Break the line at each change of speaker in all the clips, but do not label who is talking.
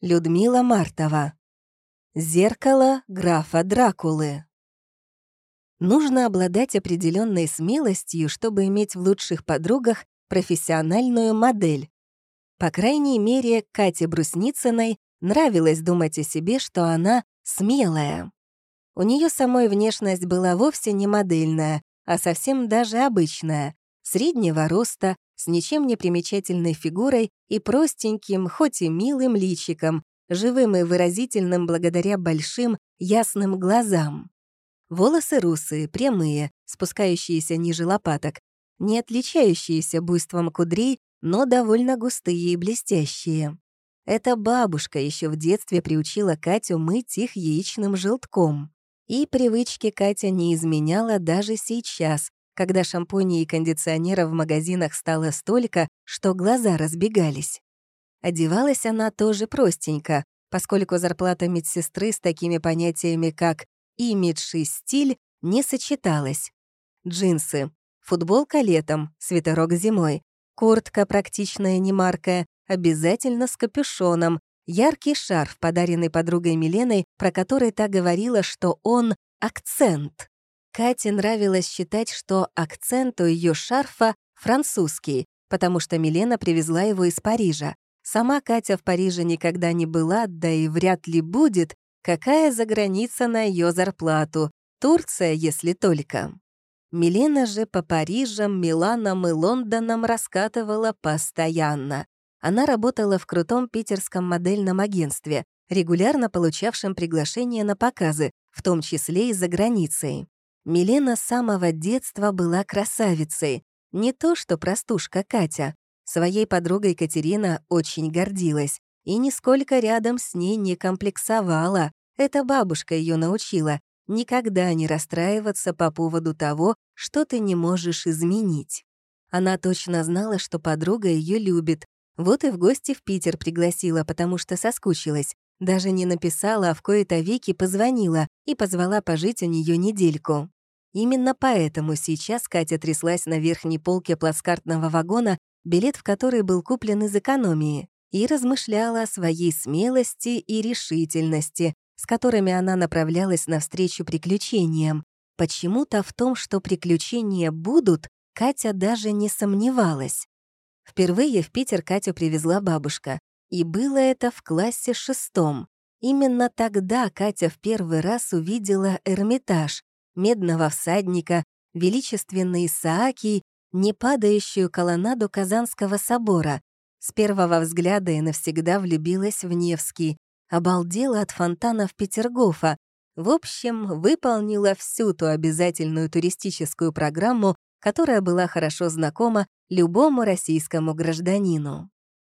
Людмила Мартова. Зеркало графа Дракулы. Нужно обладать определенной смелостью, чтобы иметь в лучших подругах профессиональную модель. По крайней мере, Кате Брусницыной нравилось думать о себе, что она смелая. У нее самой внешность была вовсе не модельная, а совсем даже обычная, среднего роста, с ничем не примечательной фигурой и простеньким, хоть и милым личиком, живым и выразительным благодаря большим, ясным глазам. Волосы русые, прямые, спускающиеся ниже лопаток, не отличающиеся буйством кудрей, но довольно густые и блестящие. Эта бабушка еще в детстве приучила Катю мыть их яичным желтком. И привычки Катя не изменяла даже сейчас, когда шампуней и кондиционеров в магазинах стало столько, что глаза разбегались. Одевалась она тоже простенько, поскольку зарплата медсестры с такими понятиями, как имидж и стиль, не сочеталась. Джинсы, футболка летом, свитерок зимой, куртка практичная немаркая, обязательно с капюшоном, яркий шарф, подаренный подругой Миленой, про который та говорила, что он — акцент. Кате нравилось считать, что акцент у ее шарфа французский, потому что Милена привезла его из Парижа. Сама Катя в Париже никогда не была, да и вряд ли будет. Какая за граница на ее зарплату? Турция, если только. Милена же по Парижам, Миланам и Лондонам раскатывала постоянно. Она работала в крутом питерском модельном агентстве, регулярно получавшем приглашения на показы, в том числе и за границей. Милена с самого детства была красавицей. Не то что простушка Катя. Своей подругой Катерина очень гордилась и нисколько рядом с ней не комплексовала. Эта бабушка ее научила никогда не расстраиваться по поводу того, что ты не можешь изменить. Она точно знала, что подруга ее любит. Вот и в гости в Питер пригласила, потому что соскучилась. Даже не написала, а в кои-то веки позвонила и позвала пожить у нее недельку. Именно поэтому сейчас Катя тряслась на верхней полке плацкартного вагона, билет в который был куплен из экономии, и размышляла о своей смелости и решительности, с которыми она направлялась навстречу приключениям. Почему-то в том, что приключения будут, Катя даже не сомневалась. Впервые в Питер Катю привезла бабушка, и было это в классе шестом. Именно тогда Катя в первый раз увидела Эрмитаж, медного всадника, величественный Исаакий, непадающую колоннаду Казанского собора. С первого взгляда и навсегда влюбилась в Невский, обалдела от фонтанов Петергофа. В общем, выполнила всю ту обязательную туристическую программу, которая была хорошо знакома любому российскому гражданину.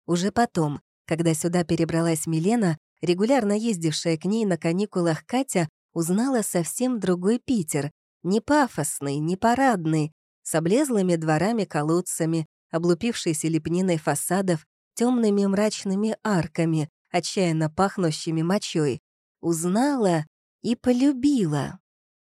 Уже потом, когда сюда перебралась Милена, регулярно ездившая к ней на каникулах Катя узнала совсем другой Питер, не пафосный, не парадный, с облезлыми дворами-колодцами, облупившейся лепниной фасадов, темными мрачными арками, отчаянно пахнущими мочой. Узнала и полюбила.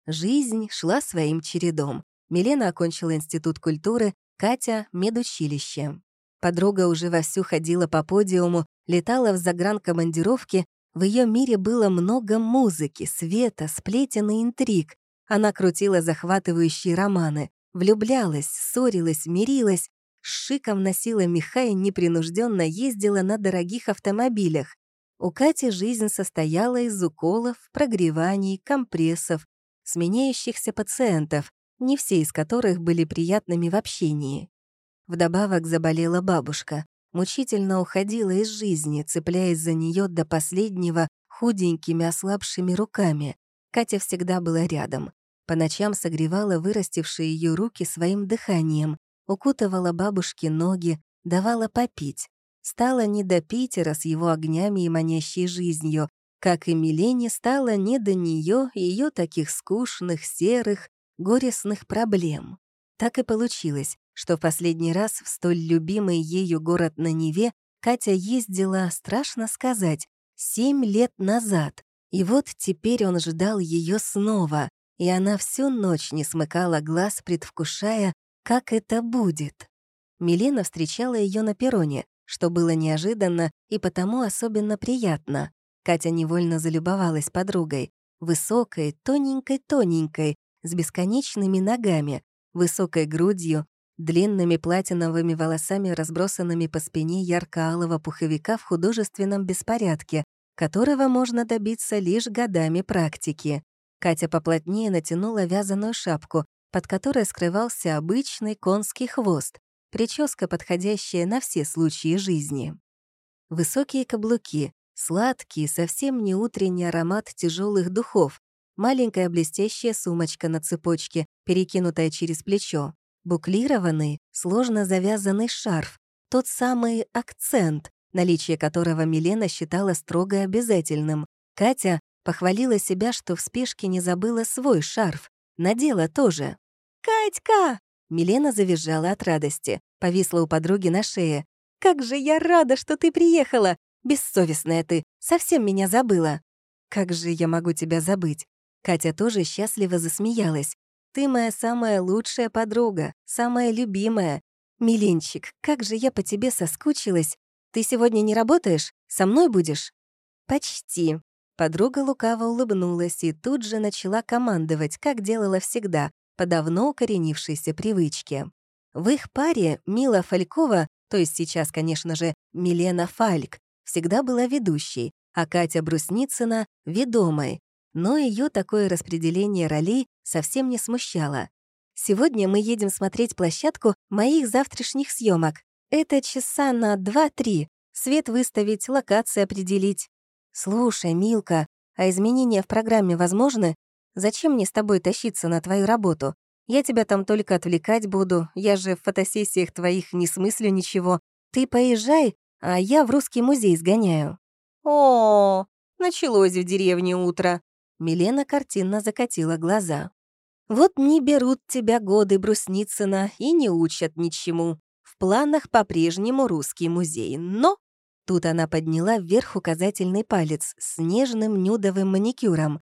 Жизнь шла своим чередом. Милена окончила институт культуры, Катя — медучилище. Подруга уже вовсю ходила по подиуму, летала в загранкомандировки, в ее мире было много музыки, света, сплетен и интриг. Она крутила захватывающие романы, влюблялась, ссорилась, мирилась, с шиком носила меха и непринужденно ездила на дорогих автомобилях. У Кати жизнь состояла из уколов, прогреваний, компрессов, сменяющихся пациентов, не все из которых были приятными в общении. Вдобавок заболела бабушка мучительно уходила из жизни, цепляясь за нее до последнего худенькими ослабшими руками. Катя всегда была рядом. По ночам согревала вырастившие ее руки своим дыханием, укутывала бабушке ноги, давала попить. Стала не до Питера с его огнями и манящей жизнью, как и Милене стало не до нее и ее таких скучных, серых, горестных проблем. Так и получилось, что в последний раз в столь любимый ею город на Неве Катя ездила, страшно сказать, семь лет назад. И вот теперь он ждал ее снова, и она всю ночь не смыкала глаз, предвкушая, как это будет. Милена встречала ее на перроне, что было неожиданно и потому особенно приятно. Катя невольно залюбовалась подругой. Высокой, тоненькой-тоненькой, с бесконечными ногами, высокой грудью, длинными платиновыми волосами, разбросанными по спине ярко-алого пуховика в художественном беспорядке, которого можно добиться лишь годами практики. Катя поплотнее натянула вязаную шапку, под которой скрывался обычный конский хвост, прическа, подходящая на все случаи жизни. Высокие каблуки, сладкий, совсем не утренний аромат тяжелых духов, маленькая блестящая сумочка на цепочке, перекинутая через плечо, буклированный, сложно завязанный шарф, тот самый акцент, наличие которого Милена считала строго обязательным. Катя похвалила себя, что в спешке не забыла свой шарф, надела тоже. «Катька!» Милена завизжала от радости, повисла у подруги на шее. «Как же я рада, что ты приехала! Бессовестная ты, совсем меня забыла!» «Как же я могу тебя забыть?» Катя тоже счастливо засмеялась. «Ты моя самая лучшая подруга, самая любимая. Миленчик, как же я по тебе соскучилась. Ты сегодня не работаешь? Со мной будешь?» «Почти». Подруга лукаво улыбнулась и тут же начала командовать, как делала всегда, по давно укоренившейся привычке. В их паре Мила Фалькова, то есть сейчас, конечно же, Милена Фальк, всегда была ведущей, а Катя Брусницына — ведомой, но ее такое распределение ролей совсем не смущало. Сегодня мы едем смотреть площадку моих завтрашних съемок. Это часа на 2-3. Свет выставить, локации определить. Слушай, Милка, а изменения в программе возможны? Зачем мне с тобой тащиться на твою работу? Я тебя там только отвлекать буду, я же в фотосессиях твоих не смыслю ничего. Ты поезжай, а я в русский музей сгоняю». «О, началось в деревне утро», Милена картинно закатила глаза. «Вот не берут тебя годы Брусницына и не учат ничему. В планах по-прежнему русский музей, но...» Тут она подняла вверх указательный палец с нежным нюдовым маникюром.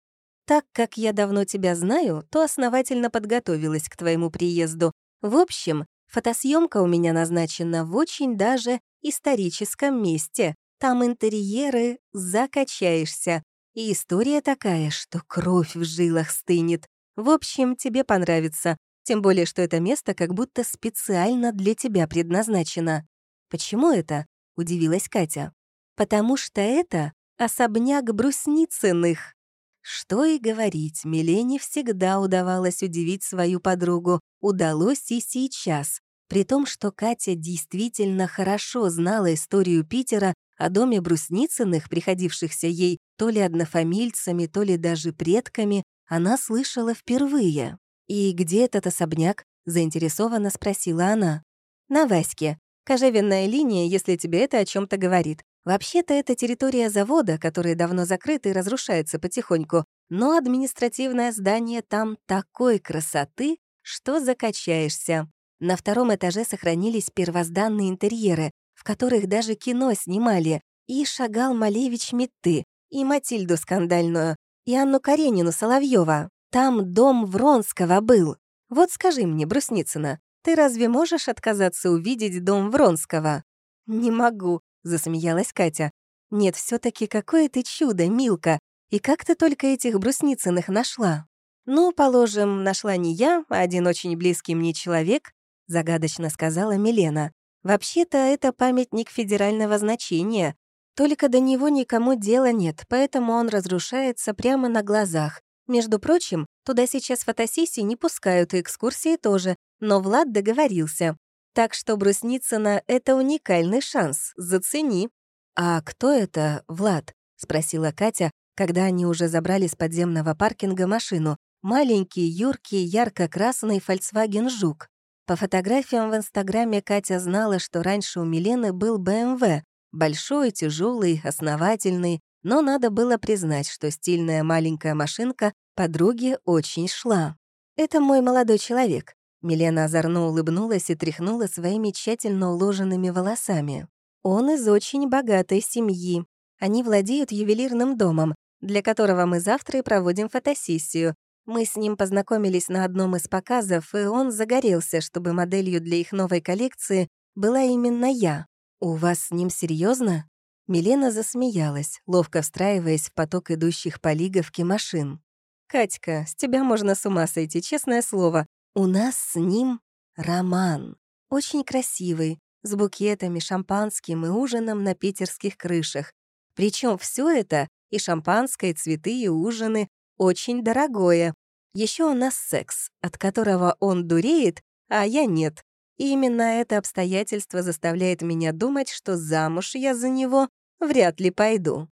«Так как я давно тебя знаю, то основательно подготовилась к твоему приезду. В общем, фотосъемка у меня назначена в очень даже историческом месте. Там интерьеры закачаешься. И история такая, что кровь в жилах стынет. В общем, тебе понравится. Тем более, что это место как будто специально для тебя предназначено. Почему это? Удивилась Катя. Потому что это особняк Брусницыных. Что и говорить, Милене всегда удавалось удивить свою подругу. Удалось и сейчас. При том, что Катя действительно хорошо знала историю Питера о доме Брусницыных, приходившихся ей то ли однофамильцами, то ли даже предками, она слышала впервые. «И где этот особняк?» — заинтересованно спросила она. «На Ваське. Кожевенная линия, если тебе это о чем то говорит. Вообще-то это территория завода, который давно закрыт и разрушается потихоньку, но административное здание там такой красоты, что закачаешься. На втором этаже сохранились первозданные интерьеры, в которых даже кино снимали, и Шагал Малевич Митты, и Матильду Скандальную, и Анну Каренину Соловьева. Там дом Вронского был. Вот скажи мне, Брусницына, ты разве можешь отказаться увидеть дом Вронского?» «Не могу», — засмеялась Катя. «Нет, все таки какое ты чудо, Милка. И как ты только этих Брусницыных нашла?» «Ну, положим, нашла не я, а один очень близкий мне человек», — загадочно сказала Милена. Вообще-то это памятник федерального значения, только до него никому дела нет, поэтому он разрушается прямо на глазах. Между прочим, туда сейчас фотосессии не пускают и экскурсии тоже, но Влад договорился. Так что Брусницына — это уникальный шанс, зацени. «А кто это, Влад?» — спросила Катя, когда они уже забрали с подземного паркинга машину. Маленький, юркий, ярко-красный Volkswagen Жук. По фотографиям в Инстаграме Катя знала, что раньше у Милены был БМВ. Большой, тяжелый, основательный, но надо было признать, что стильная маленькая машинка подруге очень шла. «Это мой молодой человек», — Милена озорно улыбнулась и тряхнула своими тщательно уложенными волосами. «Он из очень богатой семьи. Они владеют ювелирным домом, для которого мы завтра и проводим фотосессию. Мы с ним познакомились на одном из показов, и он загорелся, чтобы моделью для их новой коллекции была именно я. «У вас с ним серьезно? Милена засмеялась, ловко встраиваясь в поток идущих по лиговке машин. «Катька, с тебя можно с ума сойти, честное слово. У нас с ним роман. Очень красивый, с букетами, шампанским и ужином на питерских крышах. Причем все это, и шампанское, и цветы, и ужины, очень дорогое. Еще у нас секс, от которого он дуреет, а я нет. И именно это обстоятельство заставляет меня думать, что замуж я за него вряд ли пойду.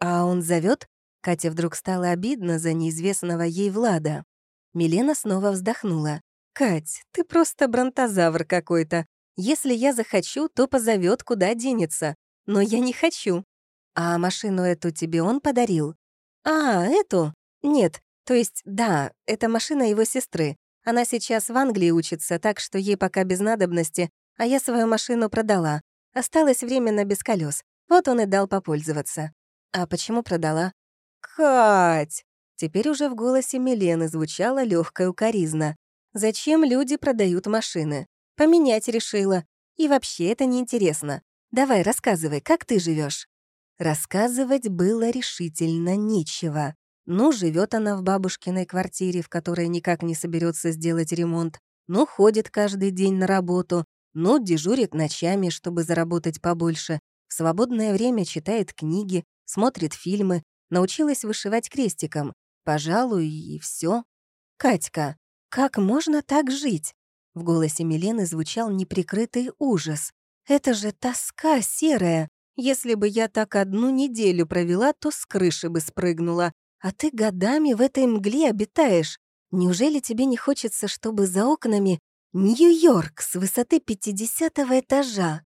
А он зовет? Катя вдруг стало обидно за неизвестного ей Влада. Милена снова вздохнула. «Кать, ты просто бронтозавр какой-то. Если я захочу, то позовет, куда денется. Но я не хочу. А машину эту тебе он подарил? А, эту? Нет, то есть, да, это машина его сестры. Она сейчас в Англии учится, так что ей пока без надобности, а я свою машину продала. Осталось временно без колес. Вот он и дал попользоваться. А почему продала? «Кать!» Теперь уже в голосе Милены звучала легкая укоризна. «Зачем люди продают машины? Поменять решила. И вообще это неинтересно. Давай, рассказывай, как ты живешь. Рассказывать было решительно нечего. Ну, живет она в бабушкиной квартире, в которой никак не соберется сделать ремонт. Ну, ходит каждый день на работу. Ну, дежурит ночами, чтобы заработать побольше. В свободное время читает книги, смотрит фильмы, научилась вышивать крестиком. Пожалуй, и все. «Катька, как можно так жить?» В голосе Милены звучал неприкрытый ужас. «Это же тоска серая. Если бы я так одну неделю провела, то с крыши бы спрыгнула. А ты годами в этой мгле обитаешь. Неужели тебе не хочется, чтобы за окнами Нью-Йорк с высоты 50 этажа?»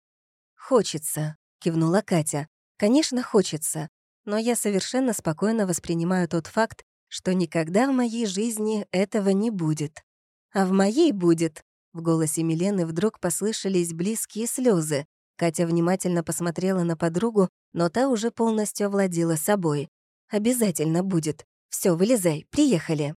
«Хочется», — кивнула Катя. «Конечно, хочется. Но я совершенно спокойно воспринимаю тот факт, что никогда в моей жизни этого не будет. А в моей будет. В голосе Милены вдруг послышались близкие слезы. Катя внимательно посмотрела на подругу, но та уже полностью овладела собой. «Обязательно будет. Все, вылезай, приехали».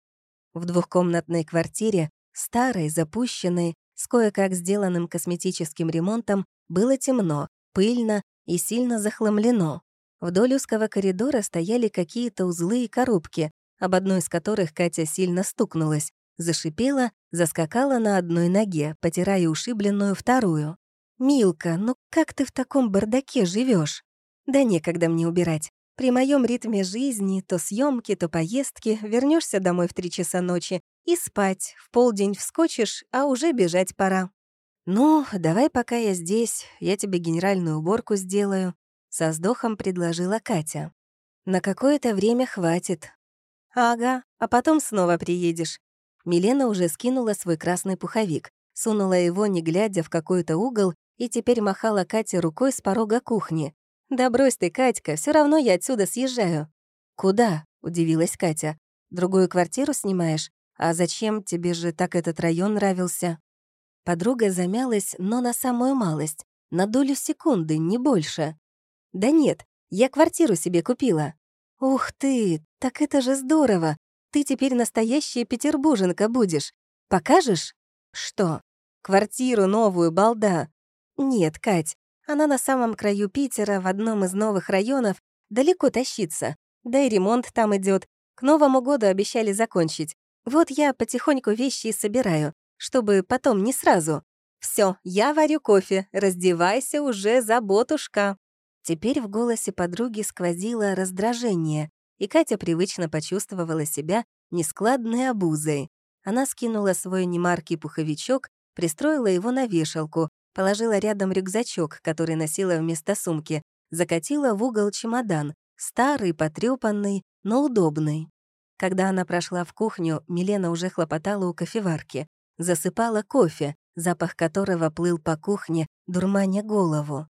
В двухкомнатной квартире, старой, запущенной, с кое-как сделанным косметическим ремонтом, было темно, пыльно и сильно захламлено. Вдоль узкого коридора стояли какие-то узлы и коробки, об одной из которых Катя сильно стукнулась, зашипела, заскакала на одной ноге, потирая ушибленную вторую. «Милка, ну как ты в таком бардаке живешь? «Да некогда мне убирать. При моем ритме жизни то съемки, то поездки, вернешься домой в три часа ночи и спать, в полдень вскочишь, а уже бежать пора. «Ну, давай пока я здесь, я тебе генеральную уборку сделаю», — со вздохом предложила Катя. «На какое-то время хватит». «Ага, а потом снова приедешь». Милена уже скинула свой красный пуховик, сунула его, не глядя, в какой-то угол, и теперь махала Кате рукой с порога кухни. «Да брось ты, Катька, все равно я отсюда съезжаю». «Куда?» — удивилась Катя. «Другую квартиру снимаешь? А зачем? Тебе же так этот район нравился». Подруга замялась, но на самую малость, на долю секунды, не больше. «Да нет, я квартиру себе купила». «Ух ты, так это же здорово! Ты теперь настоящая петербурженка будешь. Покажешь?» «Что? Квартиру новую, балда?» «Нет, Кать, она на самом краю Питера, в одном из новых районов, далеко тащится. Да и ремонт там идет. К Новому году обещали закончить. Вот я потихоньку вещи и собираю, чтобы потом не сразу. Все, я варю кофе, раздевайся уже, заботушка. Теперь в голосе подруги сквозило раздражение, и Катя привычно почувствовала себя нескладной обузой. Она скинула свой немаркий пуховичок, пристроила его на вешалку, Положила рядом рюкзачок, который носила вместо сумки, закатила в угол чемодан, старый, потрёпанный, но удобный. Когда она прошла в кухню, Милена уже хлопотала у кофеварки, засыпала кофе, запах которого плыл по кухне, дурманя голову.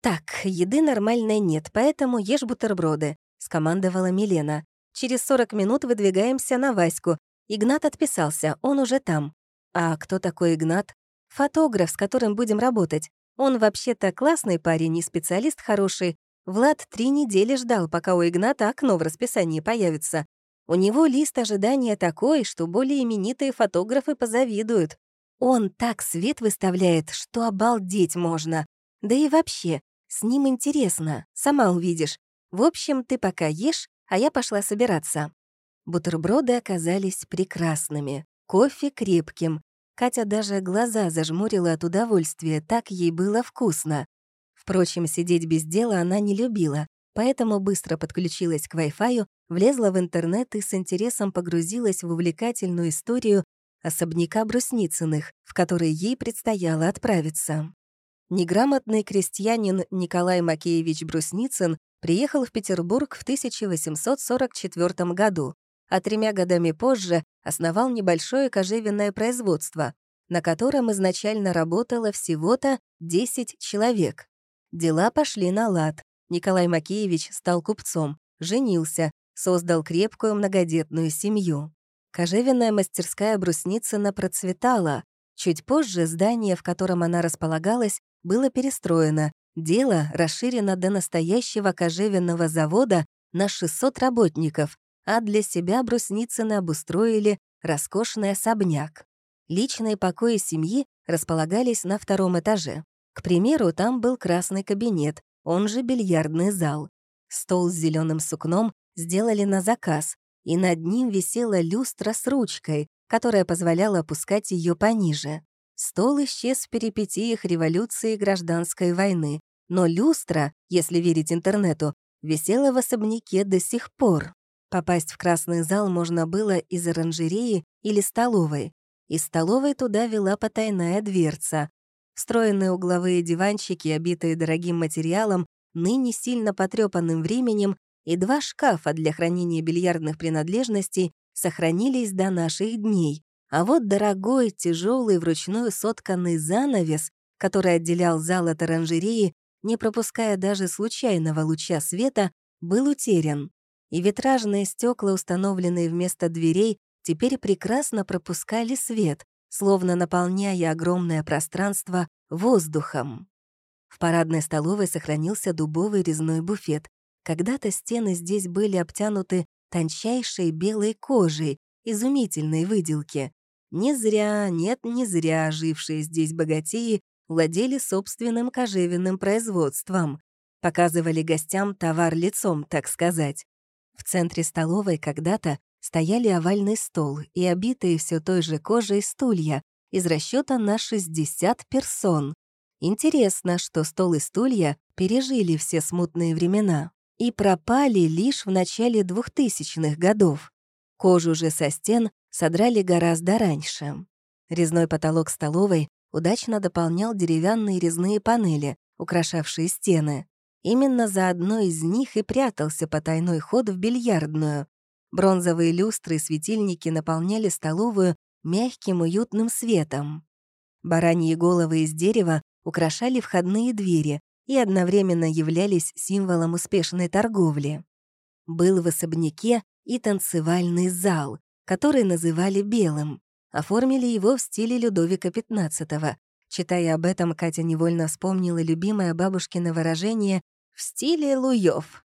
«Так, еды нормальной нет, поэтому ешь бутерброды», — скомандовала Милена. «Через 40 минут выдвигаемся на Ваську. Игнат отписался, он уже там». «А кто такой Игнат?» Фотограф, с которым будем работать. Он вообще-то классный парень и специалист хороший. Влад три недели ждал, пока у Игната окно в расписании появится. У него лист ожидания такой, что более именитые фотографы позавидуют. Он так свет выставляет, что обалдеть можно. Да и вообще, с ним интересно, сама увидишь. В общем, ты пока ешь, а я пошла собираться». Бутерброды оказались прекрасными, кофе крепким. Катя даже глаза зажмурила от удовольствия, так ей было вкусно. Впрочем, сидеть без дела она не любила, поэтому быстро подключилась к Wi-Fi, влезла в интернет и с интересом погрузилась в увлекательную историю особняка Брусницыных, в который ей предстояло отправиться. Неграмотный крестьянин Николай Макеевич Брусницын приехал в Петербург в 1844 году, а тремя годами позже основал небольшое кожевенное производство, на котором изначально работало всего-то 10 человек. Дела пошли на лад. Николай Макеевич стал купцом, женился, создал крепкую многодетную семью. Кожевенная мастерская Брусницына процветала. Чуть позже здание, в котором она располагалась, было перестроено. Дело расширено до настоящего кожевенного завода на 600 работников, а для себя Брусницыны обустроили роскошный особняк. Личные покои семьи располагались на втором этаже. К примеру, там был красный кабинет, он же бильярдный зал. Стол с зеленым сукном сделали на заказ, и над ним висела люстра с ручкой, которая позволяла опускать ее пониже. Стол исчез в перипетиях революции и гражданской войны, но люстра, если верить интернету, висела в особняке до сих пор. Попасть в красный зал можно было из оранжереи или столовой. Из столовой туда вела потайная дверца. Встроенные угловые диванчики, обитые дорогим материалом, ныне сильно потрепанным временем, и два шкафа для хранения бильярдных принадлежностей сохранились до наших дней. А вот дорогой, тяжелый, вручную сотканный занавес, который отделял зал от оранжереи, не пропуская даже случайного луча света, был утерян и витражные стекла, установленные вместо дверей, теперь прекрасно пропускали свет, словно наполняя огромное пространство воздухом. В парадной столовой сохранился дубовый резной буфет. Когда-то стены здесь были обтянуты тончайшей белой кожей, изумительной выделки. Не зря, нет, не зря жившие здесь богатеи владели собственным кожевенным производством, показывали гостям товар лицом, так сказать. В центре столовой когда-то стояли овальный стол и обитые все той же кожей стулья из расчета на 60 персон. Интересно, что стол и стулья пережили все смутные времена и пропали лишь в начале 2000-х годов. Кожу же со стен содрали гораздо раньше. Резной потолок столовой удачно дополнял деревянные резные панели, украшавшие стены. Именно за одной из них и прятался потайной ход в бильярдную. Бронзовые люстры и светильники наполняли столовую мягким уютным светом. Бараньи головы из дерева украшали входные двери и одновременно являлись символом успешной торговли. Был в особняке и танцевальный зал, который называли «белым». Оформили его в стиле Людовика XV. Читая об этом, Катя невольно вспомнила любимое бабушкино выражение в стиле Луёв.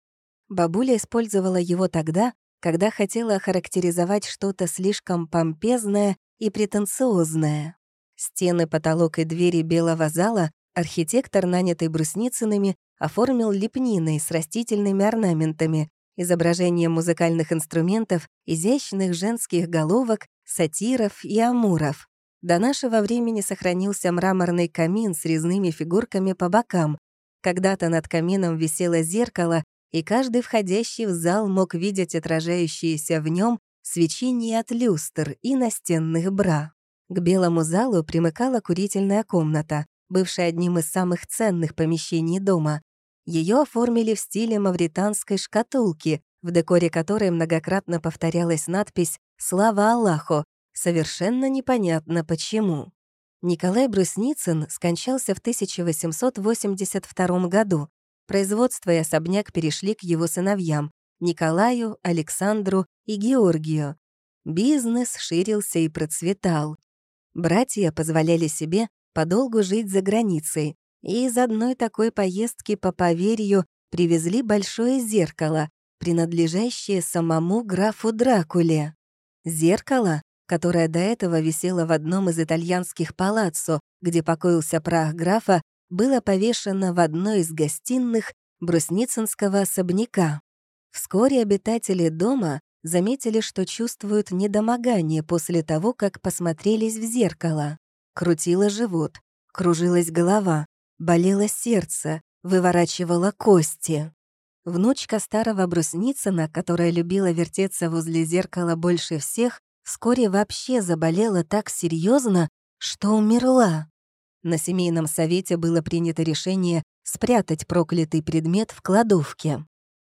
Бабуля использовала его тогда, когда хотела охарактеризовать что-то слишком помпезное и претенциозное. Стены, потолок и двери белого зала архитектор, нанятый Брусницынами, оформил лепниной с растительными орнаментами, изображением музыкальных инструментов, изящных женских головок, сатиров и амуров. До нашего времени сохранился мраморный камин с резными фигурками по бокам, когда-то над камином висело зеркало, и каждый входящий в зал мог видеть отражающиеся в нем свечение от люстр и настенных бра. К белому залу примыкала курительная комната, бывшая одним из самых ценных помещений дома. Ее оформили в стиле мавританской шкатулки, в декоре которой многократно повторялась надпись «Слава Аллаху», совершенно непонятно почему. Николай Брусницын скончался в 1882 году. Производство и особняк перешли к его сыновьям Николаю, Александру и Георгию. Бизнес ширился и процветал. Братья позволяли себе подолгу жить за границей, и из одной такой поездки по поверью привезли большое зеркало, принадлежащее самому графу Дракуле. Зеркало, которая до этого висела в одном из итальянских палаццо, где покоился прах графа, было повешено в одной из гостиных Брусницынского особняка. Вскоре обитатели дома заметили, что чувствуют недомогание после того, как посмотрелись в зеркало. Крутило живот, кружилась голова, болело сердце, выворачивало кости. Внучка старого Брусницына, которая любила вертеться возле зеркала больше всех, вскоре вообще заболела так серьезно, что умерла. На семейном совете было принято решение спрятать проклятый предмет в кладовке.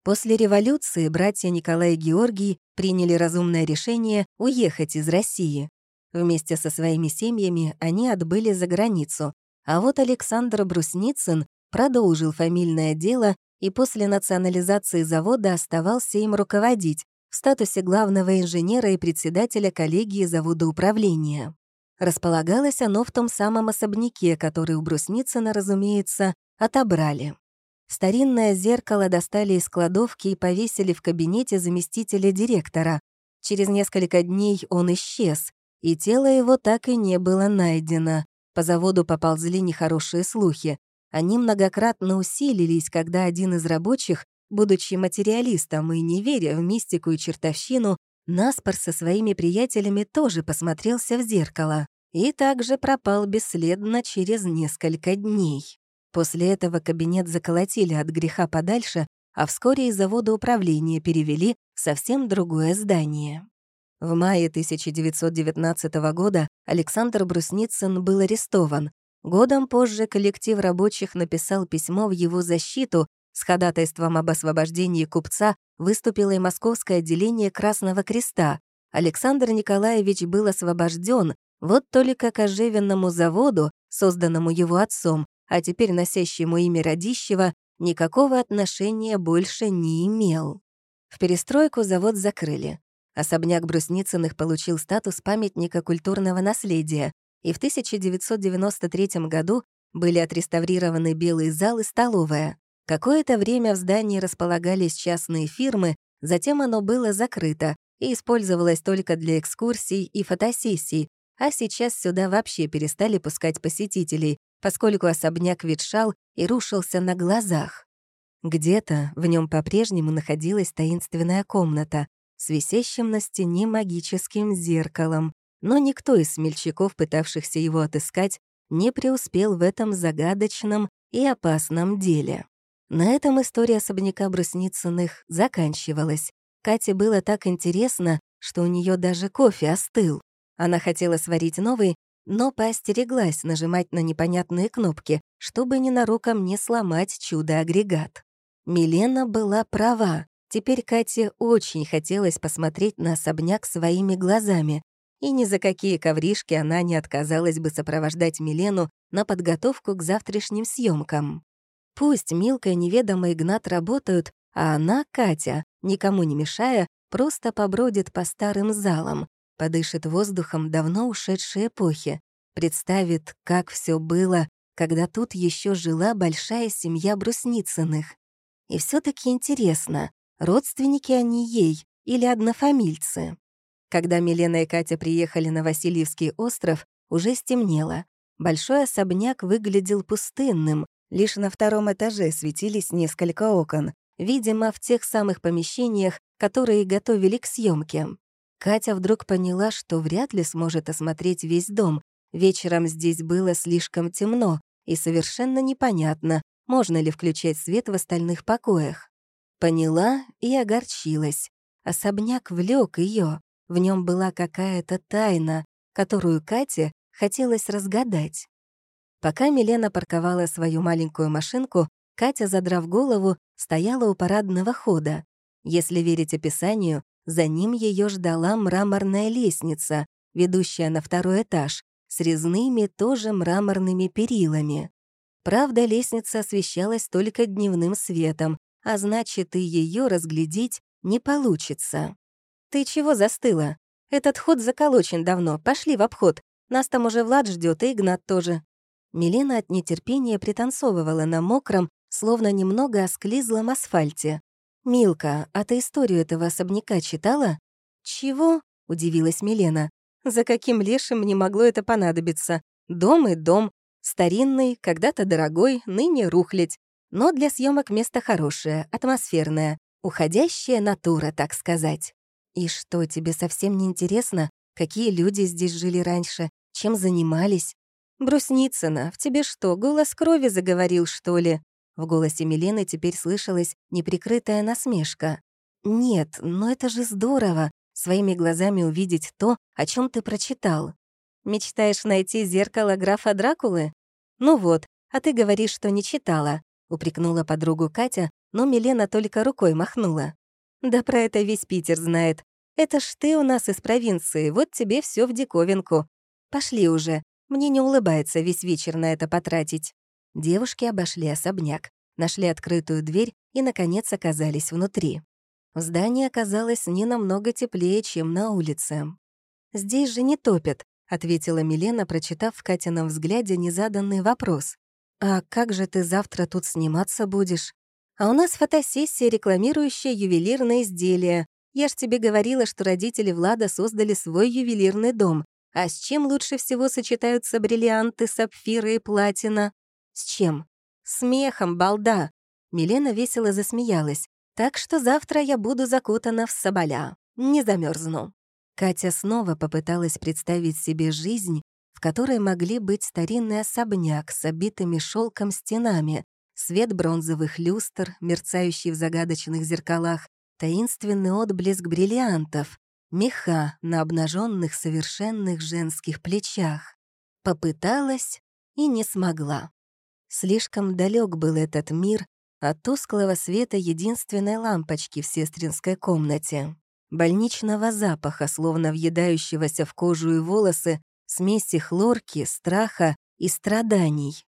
После революции братья Николай и Георгий приняли разумное решение уехать из России. Вместе со своими семьями они отбыли за границу, а вот Александр Брусницын продолжил фамильное дело и после национализации завода оставался им руководить в статусе главного инженера и председателя коллегии заводоуправления. Располагалось оно в том самом особняке, который у Брусницына, разумеется, отобрали. Старинное зеркало достали из кладовки и повесили в кабинете заместителя директора. Через несколько дней он исчез, и тело его так и не было найдено. По заводу поползли нехорошие слухи. Они многократно усилились, когда один из рабочих, будучи материалистом и не веря в мистику и чертовщину, Наспор со своими приятелями тоже посмотрелся в зеркало и также пропал бесследно через несколько дней. После этого кабинет заколотили от греха подальше, а вскоре из завода управления перевели в совсем другое здание. В мае 1919 года Александр Брусницын был арестован. Годом позже коллектив рабочих написал письмо в его защиту с ходатайством об освобождении купца выступило и московское отделение Красного Креста. Александр Николаевич был освобожден, вот только к оживенному заводу, созданному его отцом, а теперь носящему имя Радищева, никакого отношения больше не имел. В перестройку завод закрыли. Особняк Брусницыных получил статус памятника культурного наследия, и в 1993 году были отреставрированы белый зал и столовая. Какое-то время в здании располагались частные фирмы, затем оно было закрыто и использовалось только для экскурсий и фотосессий, а сейчас сюда вообще перестали пускать посетителей, поскольку особняк ветшал и рушился на глазах. Где-то в нем по-прежнему находилась таинственная комната с висящим на стене магическим зеркалом, но никто из смельчаков, пытавшихся его отыскать, не преуспел в этом загадочном и опасном деле. На этом история особняка Брусницыных заканчивалась. Кате было так интересно, что у нее даже кофе остыл. Она хотела сварить новый, но поостереглась нажимать на непонятные кнопки, чтобы ненароком не сломать чудо-агрегат. Милена была права. Теперь Кате очень хотелось посмотреть на особняк своими глазами, и ни за какие ковришки она не отказалась бы сопровождать Милену на подготовку к завтрашним съемкам. Пусть Милка и неведомый Игнат работают, а она, Катя, никому не мешая, просто побродит по старым залам, подышит воздухом давно ушедшей эпохи, представит, как все было, когда тут еще жила большая семья Брусницыных. И все таки интересно, родственники они ей или однофамильцы? Когда Милена и Катя приехали на Васильевский остров, уже стемнело. Большой особняк выглядел пустынным, Лишь на втором этаже светились несколько окон, видимо, в тех самых помещениях, которые готовили к съемке. Катя вдруг поняла, что вряд ли сможет осмотреть весь дом. Вечером здесь было слишком темно, и совершенно непонятно, можно ли включать свет в остальных покоях. Поняла и огорчилась. Особняк влек ее. В нем была какая-то тайна, которую Кате хотелось разгадать. Пока Милена парковала свою маленькую машинку, Катя, задрав голову, стояла у парадного хода. Если верить описанию, за ним ее ждала мраморная лестница, ведущая на второй этаж, с резными тоже мраморными перилами. Правда, лестница освещалась только дневным светом, а значит, и ее разглядеть не получится. «Ты чего застыла? Этот ход заколочен давно, пошли в обход. Нас там уже Влад ждет и Игнат тоже. Милена от нетерпения пританцовывала на мокром, словно немного осклизлом асфальте. «Милка, а ты историю этого особняка читала?» «Чего?» — удивилась Милена. «За каким лешим мне могло это понадобиться? Дом и дом. Старинный, когда-то дорогой, ныне рухлядь. Но для съемок место хорошее, атмосферное, уходящая натура, так сказать. И что, тебе совсем не интересно, какие люди здесь жили раньше, чем занимались? Брусницына, в тебе что, голос крови заговорил, что ли? В голосе Милены теперь слышалась неприкрытая насмешка. «Нет, но это же здорово, своими глазами увидеть то, о чем ты прочитал. Мечтаешь найти зеркало графа Дракулы? Ну вот, а ты говоришь, что не читала», — упрекнула подругу Катя, но Милена только рукой махнула. «Да про это весь Питер знает. Это ж ты у нас из провинции, вот тебе все в диковинку. Пошли уже, мне не улыбается весь вечер на это потратить». Девушки обошли особняк, нашли открытую дверь и, наконец, оказались внутри. В здании оказалось не намного теплее, чем на улице. «Здесь же не топят», — ответила Милена, прочитав в Катином взгляде незаданный вопрос. «А как же ты завтра тут сниматься будешь? А у нас фотосессия, рекламирующая ювелирные изделия. Я ж тебе говорила, что родители Влада создали свой ювелирный дом. А с чем лучше всего сочетаются бриллианты, сапфиры и платина? С чем? Смехом, балда. Милена весело засмеялась. Так что завтра я буду закутана в соболя. Не замерзну. Катя снова попыталась представить себе жизнь, в которой могли быть старинный особняк с обитыми шелком стенами, свет бронзовых люстр, мерцающий в загадочных зеркалах, таинственный отблеск бриллиантов, меха на обнаженных совершенных женских плечах. Попыталась и не смогла. Слишком далек был этот мир от тусклого света единственной лампочки в сестринской комнате, больничного запаха, словно въедающегося в кожу и волосы, смеси хлорки, страха и страданий.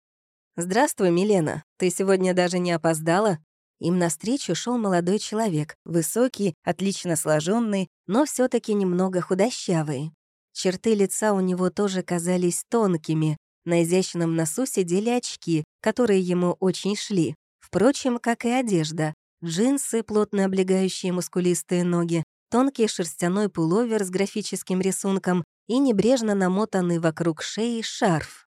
«Здравствуй, Милена. Ты сегодня даже не опоздала?» Им навстречу шел молодой человек, высокий, отлично сложенный, но все таки немного худощавый. Черты лица у него тоже казались тонкими, на изящном носу сидели очки, которые ему очень шли. Впрочем, как и одежда. Джинсы, плотно облегающие мускулистые ноги, тонкий шерстяной пуловер с графическим рисунком и небрежно намотанный вокруг шеи шарф.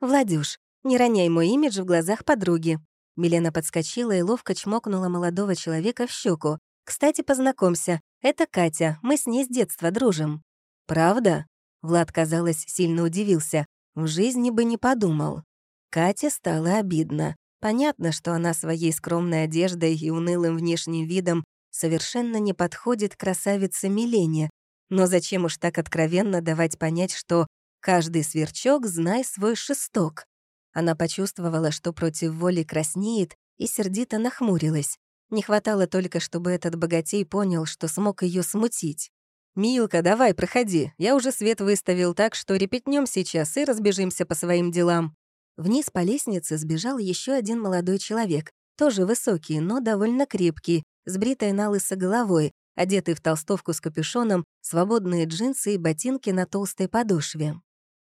«Владюш, не роняй мой имидж в глазах подруги», Милена подскочила и ловко чмокнула молодого человека в щеку. «Кстати, познакомься, это Катя, мы с ней с детства дружим». «Правда?» Влад, казалось, сильно удивился. В жизни бы не подумал. Кате стало обидно. Понятно, что она своей скромной одеждой и унылым внешним видом совершенно не подходит красавице Милене. Но зачем уж так откровенно давать понять, что каждый сверчок знай свой шесток? Она почувствовала, что против воли краснеет, и сердито нахмурилась. Не хватало только, чтобы этот богатей понял, что смог ее смутить. «Милка, давай, проходи. Я уже свет выставил так, что репетнем сейчас и разбежимся по своим делам». Вниз по лестнице сбежал еще один молодой человек, тоже высокий, но довольно крепкий, с бритой на головой, одетый в толстовку с капюшоном, свободные джинсы и ботинки на толстой подошве.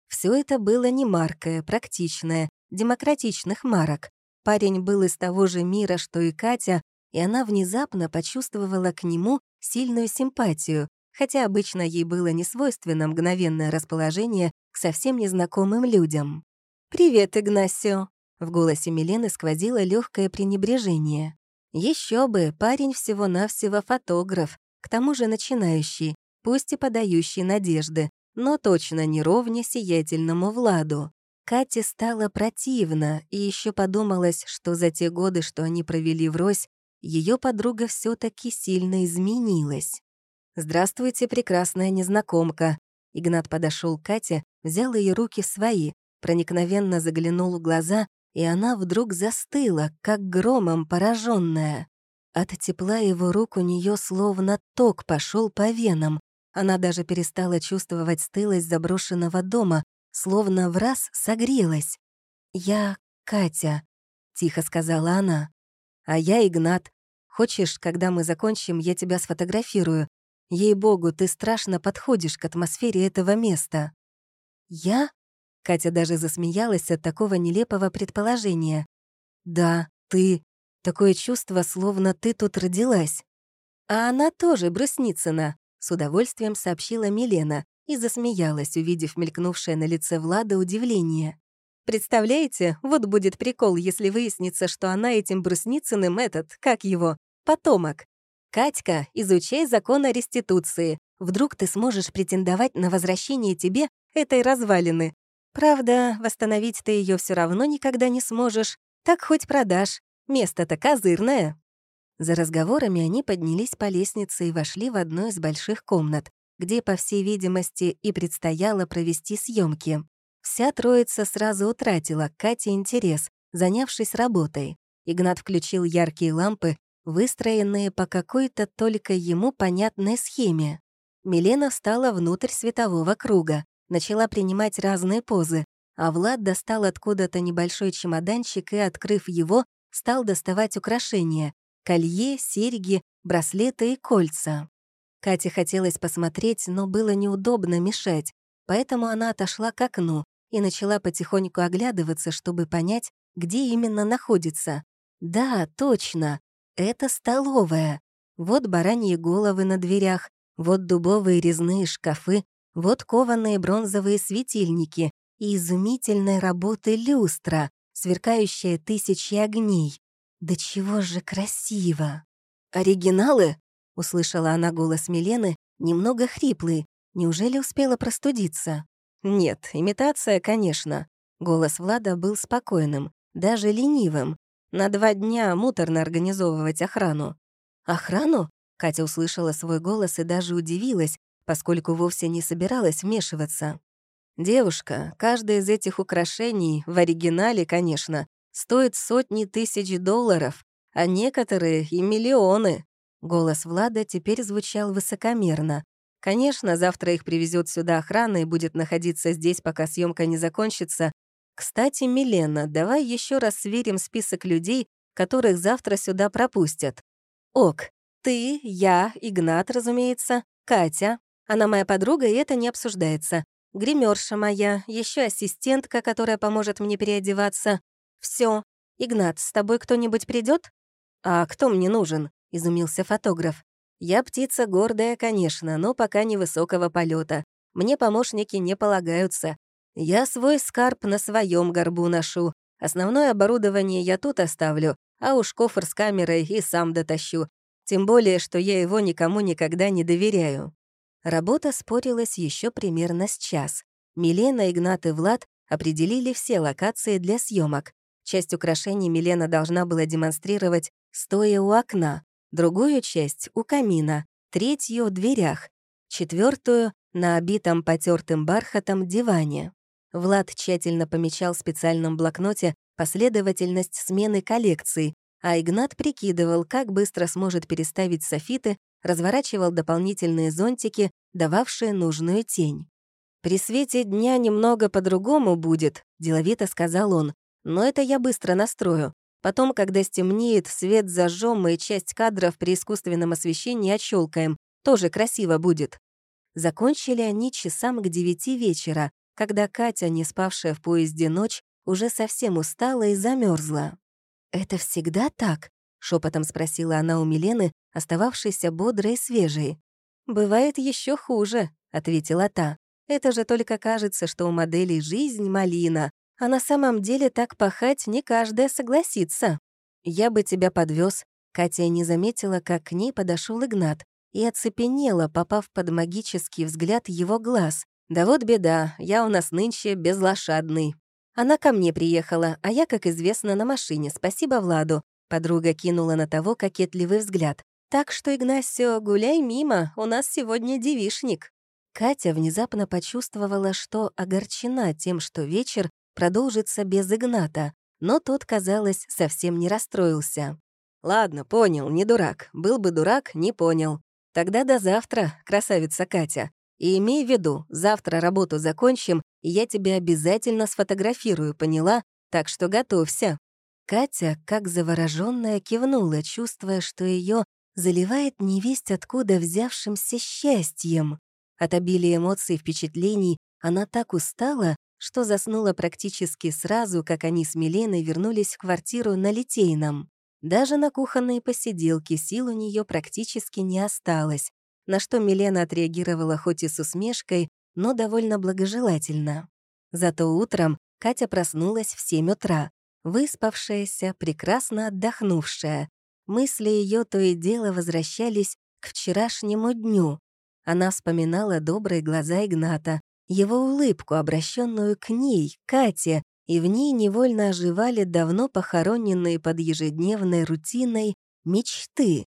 Все это было не маркое, практичное, демократичных марок. Парень был из того же мира, что и Катя, и она внезапно почувствовала к нему сильную симпатию, хотя обычно ей было не свойственно мгновенное расположение к совсем незнакомым людям. «Привет, Игнасио!» В голосе Милены сквозило легкое пренебрежение. Еще бы, парень всего-навсего фотограф, к тому же начинающий, пусть и подающий надежды, но точно не ровня сиятельному Владу. Кате стало противно, и еще подумалось, что за те годы, что они провели врозь, ее подруга все таки сильно изменилась. «Здравствуйте, прекрасная незнакомка!» Игнат подошел к Кате, взял ее руки в свои, проникновенно заглянул в глаза, и она вдруг застыла, как громом пораженная. От тепла его рук у нее словно ток пошел по венам. Она даже перестала чувствовать стылость заброшенного дома, словно в раз согрелась. «Я Катя», — тихо сказала она. «А я Игнат. Хочешь, когда мы закончим, я тебя сфотографирую? Ей-богу, ты страшно подходишь к атмосфере этого места». «Я?» — Катя даже засмеялась от такого нелепого предположения. «Да, ты. Такое чувство, словно ты тут родилась». «А она тоже Брусницына», — с удовольствием сообщила Милена, и засмеялась, увидев мелькнувшее на лице Влада удивление. Представляете, вот будет прикол, если выяснится, что она этим Брусницыным этот, как его, потомок. Катька, изучай закон о реституции. Вдруг ты сможешь претендовать на возвращение тебе этой развалины. Правда, восстановить ты ее все равно никогда не сможешь. Так хоть продашь. Место-то козырное. За разговорами они поднялись по лестнице и вошли в одну из больших комнат, где, по всей видимости, и предстояло провести съемки. Вся троица сразу утратила Кате интерес, занявшись работой. Игнат включил яркие лампы, выстроенные по какой-то только ему понятной схеме. Милена встала внутрь светового круга, начала принимать разные позы, а Влад достал откуда-то небольшой чемоданчик и, открыв его, стал доставать украшения — колье, серьги, браслеты и кольца. Кате хотелось посмотреть, но было неудобно мешать, поэтому она отошла к окну и начала потихоньку оглядываться, чтобы понять, где именно находится. Да, точно, это столовая. Вот бараньи головы на дверях, вот дубовые резные шкафы, вот кованые бронзовые светильники и изумительной работы люстра, сверкающая тысячи огней. Да чего же красиво! «Оригиналы?» — услышала она голос Милены, немного хриплый. Неужели успела простудиться? Нет, имитация, конечно. Голос Влада был спокойным, даже ленивым. На два дня муторно организовывать охрану. «Охрану?» Катя услышала свой голос и даже удивилась, поскольку вовсе не собиралась вмешиваться. «Девушка, каждое из этих украшений, в оригинале, конечно, стоит сотни тысяч долларов, а некоторые и миллионы». Голос Влада теперь звучал высокомерно. Конечно, завтра их привезет сюда охрана и будет находиться здесь, пока съемка не закончится. Кстати, Милена, давай еще раз сверим список людей, которых завтра сюда пропустят. Ок, ты, я, Игнат, разумеется, Катя. Она моя подруга, и это не обсуждается. Гримерша моя, еще ассистентка, которая поможет мне переодеваться. Все. Игнат, с тобой кто-нибудь придет? А кто мне нужен? Изумился фотограф. Я птица гордая, конечно, но пока невысокого полета. Мне помощники не полагаются. Я свой скарб на своем горбу ношу. Основное оборудование я тут оставлю, а уж кофр с камерой и сам дотащу. Тем более, что я его никому никогда не доверяю. Работа спорилась еще примерно с час. Милена, Игнат и Влад определили все локации для съемок. Часть украшений Милена должна была демонстрировать, стоя у окна, другую часть — у камина, третью — в дверях, четвертую — на обитом потертым бархатом диване. Влад тщательно помечал в специальном блокноте последовательность смены коллекций, а Игнат прикидывал, как быстро сможет переставить софиты разворачивал дополнительные зонтики, дававшие нужную тень. «При свете дня немного по-другому будет», — деловито сказал он. «Но это я быстро настрою. Потом, когда стемнеет, свет зажжем и часть кадров при искусственном освещении отщелкаем. Тоже красиво будет». Закончили они часам к девяти вечера, когда Катя, не спавшая в поезде ночь, уже совсем устала и замерзла. «Это всегда так?» — шепотом спросила она у Милены, остававшейся бодрой и свежей. «Бывает еще хуже», — ответила та. «Это же только кажется, что у моделей жизнь малина, а на самом деле так пахать не каждая согласится. Я бы тебя подвез. Катя не заметила, как к ней подошел Игнат, и оцепенела, попав под магический взгляд его глаз. «Да вот беда, я у нас нынче безлошадный». Она ко мне приехала, а я, как известно, на машине, спасибо Владу. Подруга кинула на того кокетливый взгляд. Так что, Игнасио, гуляй мимо, у нас сегодня девишник». Катя внезапно почувствовала, что огорчена тем, что вечер продолжится без Игната, но тот, казалось, совсем не расстроился. «Ладно, понял, не дурак. Был бы дурак, не понял. Тогда до завтра, красавица Катя. И имей в виду, завтра работу закончим, и я тебя обязательно сфотографирую, поняла? Так что готовься». Катя, как заворожённая, кивнула, чувствуя, что ее заливает невесть откуда взявшимся счастьем. От обилия эмоций и впечатлений она так устала, что заснула практически сразу, как они с Миленой вернулись в квартиру на Литейном. Даже на кухонные посиделки сил у нее практически не осталось, на что Милена отреагировала хоть и с усмешкой, но довольно благожелательно. Зато утром, Катя проснулась в 7 утра, выспавшаяся, прекрасно отдохнувшая. Мысли ее то и дело возвращались к вчерашнему дню. Она вспоминала добрые глаза Игната, его улыбку, обращенную к ней, Кате, и в ней невольно оживали давно похороненные под ежедневной рутиной мечты.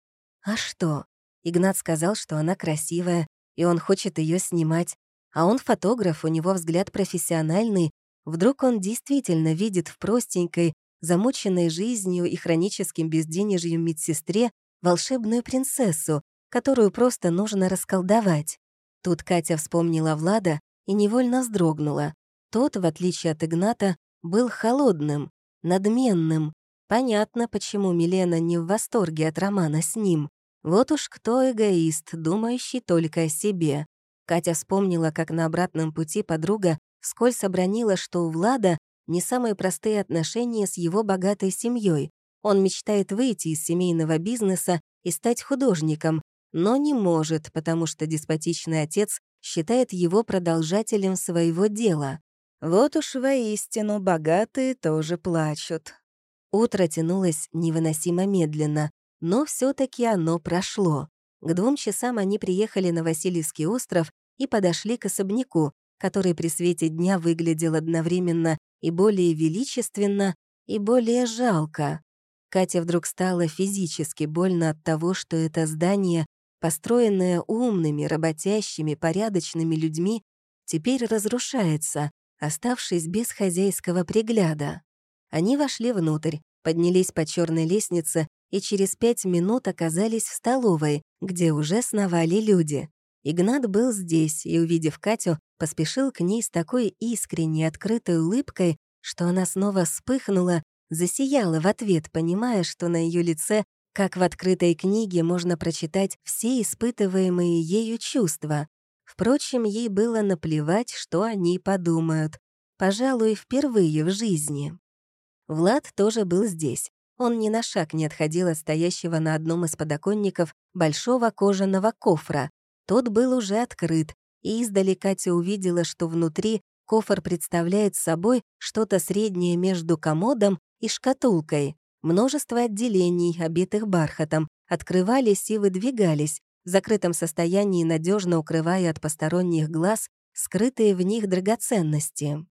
А что? Игнат сказал, что она красивая, и он хочет ее снимать. А он фотограф, у него взгляд профессиональный. Вдруг он действительно видит в простенькой, замученной жизнью и хроническим безденежьем медсестре волшебную принцессу, которую просто нужно расколдовать. Тут Катя вспомнила Влада и невольно вздрогнула. Тот, в отличие от Игната, был холодным, надменным. Понятно, почему Милена не в восторге от романа с ним. Вот уж кто эгоист, думающий только о себе. Катя вспомнила, как на обратном пути подруга скользь обронила, что у Влада не самые простые отношения с его богатой семьей. Он мечтает выйти из семейного бизнеса и стать художником, но не может, потому что деспотичный отец считает его продолжателем своего дела. Вот уж воистину богатые тоже плачут. Утро тянулось невыносимо медленно, но все таки оно прошло. К двум часам они приехали на Васильевский остров и подошли к особняку, который при свете дня выглядел одновременно и более величественно, и более жалко. Катя вдруг стало физически больно от того, что это здание, построенное умными, работящими, порядочными людьми, теперь разрушается, оставшись без хозяйского пригляда. Они вошли внутрь, поднялись по черной лестнице и через пять минут оказались в столовой, где уже сновали люди. Игнат был здесь и, увидев Катю, поспешил к ней с такой искренней, открытой улыбкой, что она снова вспыхнула, засияла в ответ, понимая, что на ее лице, как в открытой книге, можно прочитать все испытываемые ею чувства. Впрочем, ей было наплевать, что они подумают. Пожалуй, впервые в жизни. Влад тоже был здесь. Он ни на шаг не отходил от стоящего на одном из подоконников большого кожаного кофра. Тот был уже открыт, и издали Катя увидела, что внутри кофр представляет собой что-то среднее между комодом и шкатулкой. Множество отделений, обитых бархатом, открывались и выдвигались, в закрытом состоянии надежно укрывая от посторонних глаз скрытые в них драгоценности.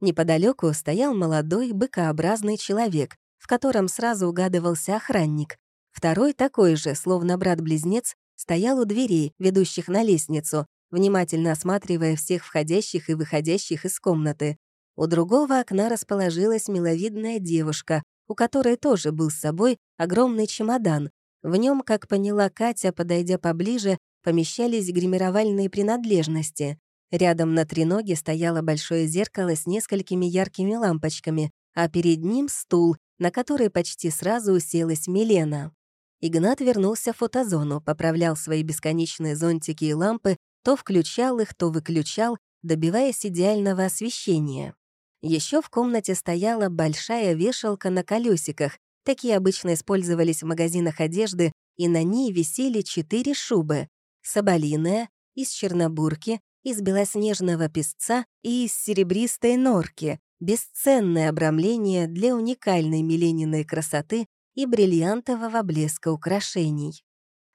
Неподалеку стоял молодой, быкообразный человек, в котором сразу угадывался охранник. Второй такой же, словно брат-близнец, стоял у дверей, ведущих на лестницу, внимательно осматривая всех входящих и выходящих из комнаты. У другого окна расположилась миловидная девушка, у которой тоже был с собой огромный чемодан, в нем, как поняла Катя, подойдя поближе, помещались гримировальные принадлежности. Рядом на треноге стояло большое зеркало с несколькими яркими лампочками, а перед ним стул, на который почти сразу уселась Милена. Игнат вернулся в фотозону, поправлял свои бесконечные зонтики и лампы, то включал их, то выключал, добиваясь идеального освещения. Еще в комнате стояла большая вешалка на колесиках, Такие обычно использовались в магазинах одежды, и на ней висели четыре шубы — соболиная, из чернобурки, из белоснежного песца и из серебристой норки, бесценное обрамление для уникальной Милениной красоты и бриллиантового блеска украшений.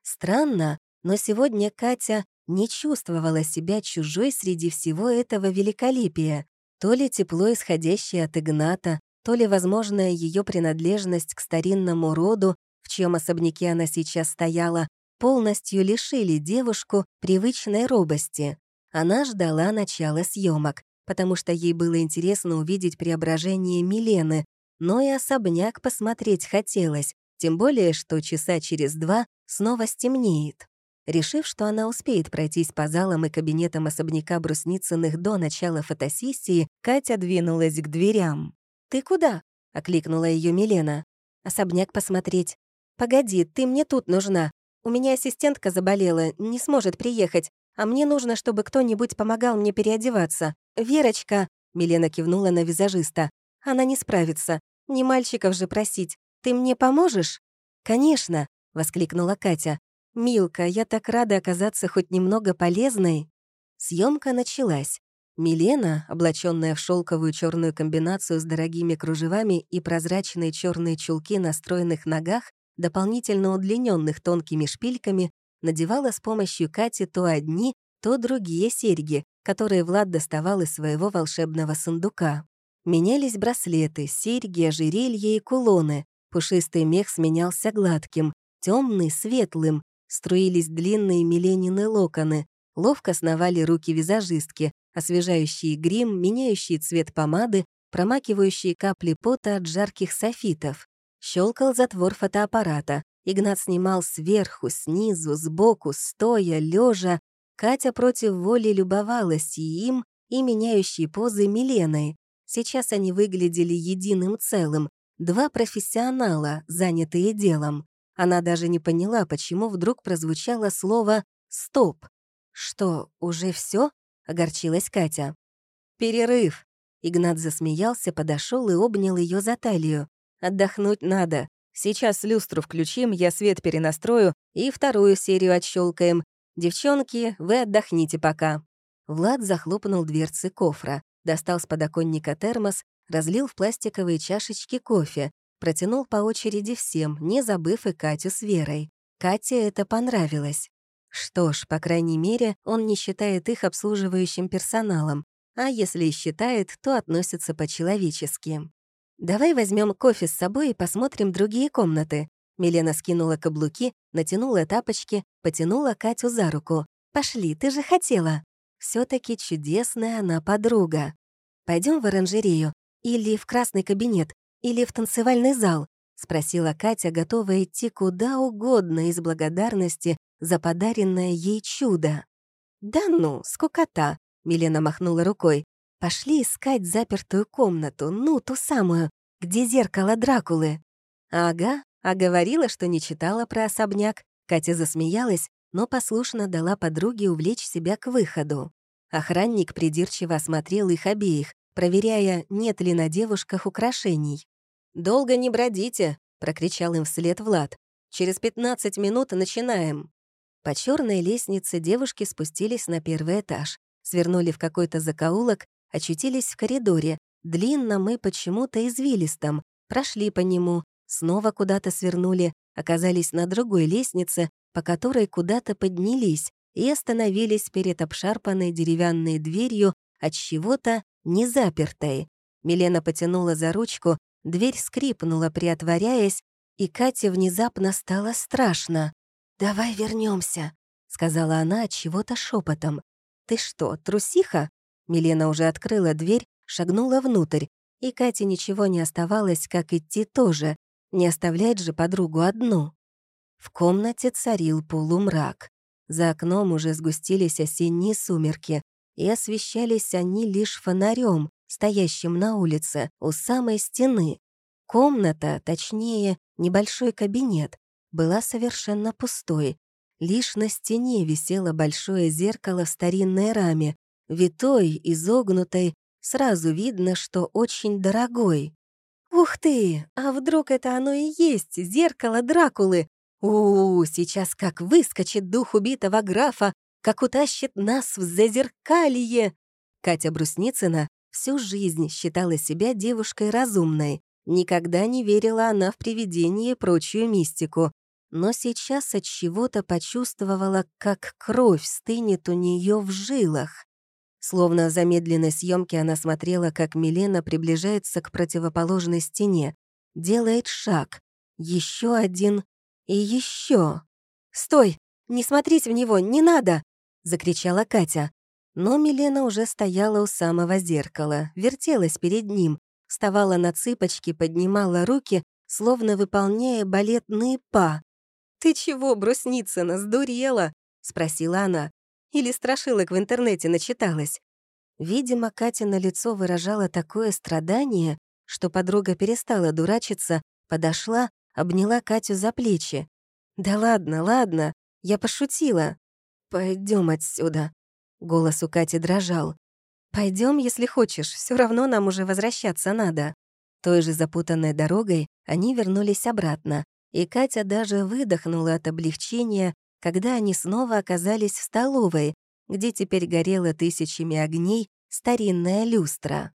Странно, но сегодня Катя не чувствовала себя чужой среди всего этого великолепия, то ли тепло, исходящее от Игната, то ли возможная ее принадлежность к старинному роду, в чьем особняке она сейчас стояла, полностью лишили девушку привычной робости. Она ждала начала съемок, потому что ей было интересно увидеть преображение Милены, но и особняк посмотреть хотелось, тем более, что часа через два снова стемнеет. Решив, что она успеет пройтись по залам и кабинетам особняка Брусницыных до начала фотосессии, Катя двинулась к дверям. «Ты куда?» — окликнула ее Милена. «Особняк посмотреть». «Погоди, ты мне тут нужна. У меня ассистентка заболела, не сможет приехать, а мне нужно, чтобы кто-нибудь помогал мне переодеваться. Верочка!» — Милена кивнула на визажиста. «Она не справится. Не мальчиков же просить. Ты мне поможешь?» «Конечно!» — воскликнула Катя. «Милка, я так рада оказаться хоть немного полезной». Съемка началась. Милена, облаченная в шелковую черную комбинацию с дорогими кружевами и прозрачные черные чулки на стройных ногах, дополнительно удлиненных тонкими шпильками, надевала с помощью Кати то одни, то другие серьги, которые Влад доставал из своего волшебного сундука. Менялись браслеты, серьги, ожерелья и кулоны. Пушистый мех сменялся гладким, темный — светлым. Струились длинные миленины локоны. Ловко сновали руки визажистки, освежающие грим, меняющие цвет помады, промакивающие капли пота от жарких софитов. Щелкал затвор фотоаппарата. Игнат снимал сверху, снизу, сбоку, стоя, лежа. Катя против воли любовалась и им, и меняющей позы Миленой. Сейчас они выглядели единым целым. Два профессионала, занятые делом. Она даже не поняла, почему вдруг прозвучало слово «стоп». «Что, уже все? огорчилась Катя. «Перерыв!» Игнат засмеялся, подошел и обнял ее за талию. «Отдохнуть надо. Сейчас люстру включим, я свет перенастрою и вторую серию отщелкаем. Девчонки, вы отдохните пока». Влад захлопнул дверцы кофра, достал с подоконника термос, разлил в пластиковые чашечки кофе, протянул по очереди всем, не забыв и Катю с Верой. Кате это понравилось. Что ж, по крайней мере, он не считает их обслуживающим персоналом, а если и считает, то относится по-человечески. «Давай возьмем кофе с собой и посмотрим другие комнаты». Милена скинула каблуки, натянула тапочки, потянула Катю за руку. «Пошли, ты же хотела». все таки чудесная она подруга. Пойдем в оранжерею, или в красный кабинет, или в танцевальный зал?» — спросила Катя, готовая идти куда угодно из благодарности за подаренное ей чудо. «Да ну, скукота!» — Милена махнула рукой. «Пошли искать запертую комнату, ну, ту самую, где зеркало Дракулы». «Ага, а говорила, что не читала про особняк». Катя засмеялась, но послушно дала подруге увлечь себя к выходу. Охранник придирчиво осмотрел их обеих, проверяя, нет ли на девушках украшений. «Долго не бродите», — прокричал им вслед Влад. «Через 15 минут начинаем». По черной лестнице девушки спустились на первый этаж, свернули в какой-то закоулок, очутились в коридоре, длинном и почему-то извилистом, прошли по нему, снова куда-то свернули, оказались на другой лестнице, по которой куда-то поднялись и остановились перед обшарпанной деревянной дверью от чего-то незапертой. Милена потянула за ручку, дверь скрипнула, приотворяясь, и Кате внезапно стало страшно. «Давай вернемся, сказала она от чего-то шепотом. «Ты что, трусиха?» Милена уже открыла дверь, шагнула внутрь, и Кате ничего не оставалось, как идти тоже, не оставлять же подругу одну. В комнате царил полумрак. За окном уже сгустились осенние сумерки, и освещались они лишь фонарем, стоящим на улице, у самой стены. Комната, точнее, небольшой кабинет, была совершенно пустой. Лишь на стене висело большое зеркало в старинной раме, витой, изогнутой, сразу видно, что очень дорогой. «Ух ты! А вдруг это оно и есть, зеркало Дракулы? у, -у, -у сейчас как выскочит дух убитого графа, как утащит нас в зазеркалье!» Катя Брусницына всю жизнь считала себя девушкой разумной. Никогда не верила она в привидения и прочую мистику но сейчас от чего-то почувствовала, как кровь стынет у нее в жилах. Словно в замедленной съемке она смотрела, как Милена приближается к противоположной стене, делает шаг, еще один и еще. «Стой! Не смотрите в него! Не надо!» — закричала Катя. Но Милена уже стояла у самого зеркала, вертелась перед ним, вставала на цыпочки, поднимала руки, словно выполняя балетные па. «Ты чего, Брусницына, сдурела?» — спросила она. Или страшилок в интернете начиталась. Видимо, Катя на лицо выражала такое страдание, что подруга перестала дурачиться, подошла, обняла Катю за плечи. «Да ладно, ладно, я пошутила. Пойдем отсюда». Голос у Кати дрожал. Пойдем, если хочешь, все равно нам уже возвращаться надо». Той же запутанной дорогой они вернулись обратно, и Катя даже выдохнула от облегчения, когда они снова оказались в столовой, где теперь горело тысячами огней, старинная люстра.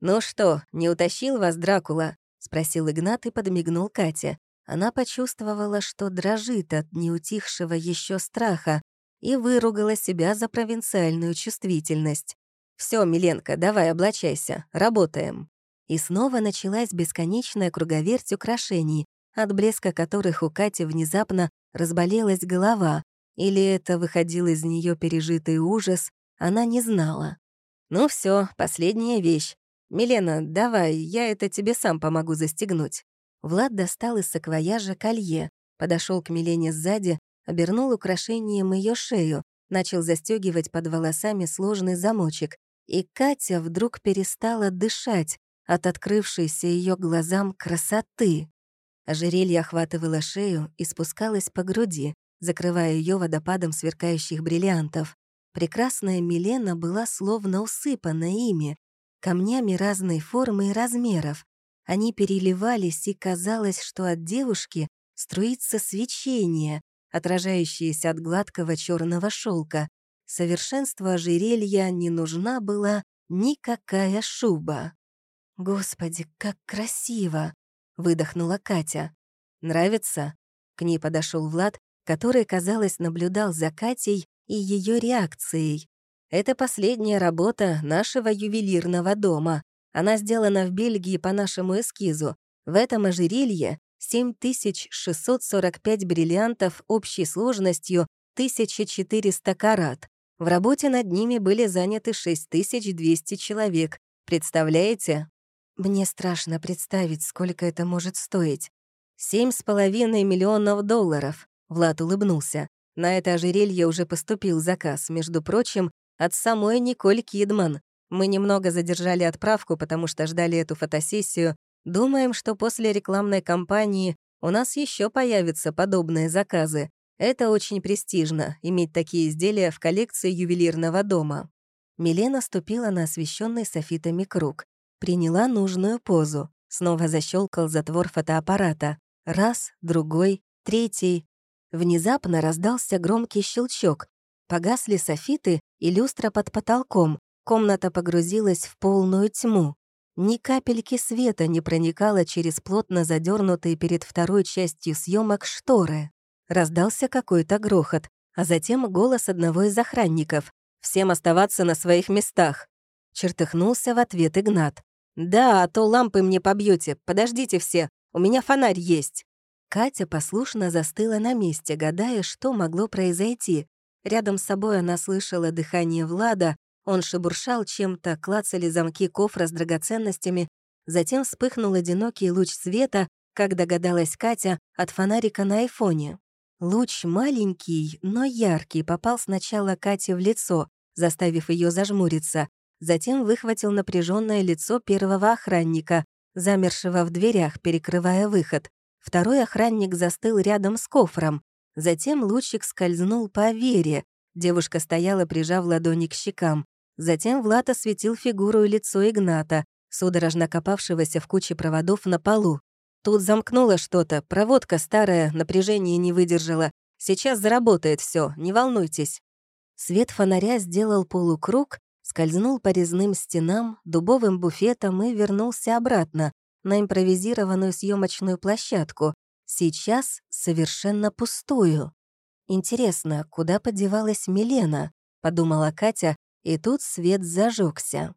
«Ну что, не утащил вас Дракула?» — спросил Игнат и подмигнул Кате. Она почувствовала, что дрожит от неутихшего еще страха и выругала себя за провинциальную чувствительность. Все, Миленка, давай облачайся, работаем». И снова началась бесконечная круговерть украшений, от блеска которых у Кати внезапно разболелась голова, или это выходил из нее пережитый ужас, она не знала. «Ну все, последняя вещь. Милена, давай, я это тебе сам помогу застегнуть». Влад достал из саквояжа колье, подошел к Милене сзади, обернул украшением ее шею, начал застегивать под волосами сложный замочек, и Катя вдруг перестала дышать от открывшейся ее глазам красоты. Ожерелье охватывало шею и спускалось по груди, закрывая ее водопадом сверкающих бриллиантов. Прекрасная Милена была словно усыпана ими, камнями разной формы и размеров. Они переливались, и казалось, что от девушки струится свечение, отражающееся от гладкого черного шелка. Совершенству ожерелья не нужна была никакая шуба. «Господи, как красиво!» — выдохнула Катя. «Нравится?» К ней подошел Влад, который, казалось, наблюдал за Катей и ее реакцией. «Это последняя работа нашего ювелирного дома. Она сделана в Бельгии по нашему эскизу. В этом ожерелье 7645 бриллиантов общей сложностью 1400 карат. В работе над ними были заняты 6200 человек. Представляете? Мне страшно представить, сколько это может стоить. Семь с половиной миллионов долларов. Влад улыбнулся. На это ожерелье уже поступил заказ, между прочим, от самой Николь Кидман. Мы немного задержали отправку, потому что ждали эту фотосессию. Думаем, что после рекламной кампании у нас еще появятся подобные заказы. Это очень престижно — иметь такие изделия в коллекции ювелирного дома. Милена ступила на освещенный софитами круг приняла нужную позу. Снова защелкал затвор фотоаппарата. Раз, другой, третий. Внезапно раздался громкий щелчок. Погасли софиты и люстра под потолком. Комната погрузилась в полную тьму. Ни капельки света не проникало через плотно задернутые перед второй частью съемок шторы. Раздался какой-то грохот, а затем голос одного из охранников. «Всем оставаться на своих местах!» Чертыхнулся в ответ Игнат. «Да, а то лампы мне побьете. Подождите все, у меня фонарь есть». Катя послушно застыла на месте, гадая, что могло произойти. Рядом с собой она слышала дыхание Влада, он шебуршал чем-то, клацали замки кофра с драгоценностями, затем вспыхнул одинокий луч света, как догадалась Катя, от фонарика на айфоне. Луч маленький, но яркий попал сначала Кате в лицо, заставив ее зажмуриться, затем выхватил напряженное лицо первого охранника, замершего в дверях, перекрывая выход. Второй охранник застыл рядом с кофром. Затем лучик скользнул по Вере. Девушка стояла, прижав ладони к щекам. Затем Влад осветил фигуру и лицо Игната, судорожно копавшегося в куче проводов на полу. Тут замкнуло что-то, проводка старая, напряжение не выдержала. Сейчас заработает все, не волнуйтесь. Свет фонаря сделал полукруг, скользнул по резным стенам, дубовым буфетом и вернулся обратно на импровизированную съемочную площадку, сейчас совершенно пустую. «Интересно, куда подевалась Милена?» — подумала Катя, и тут свет зажегся.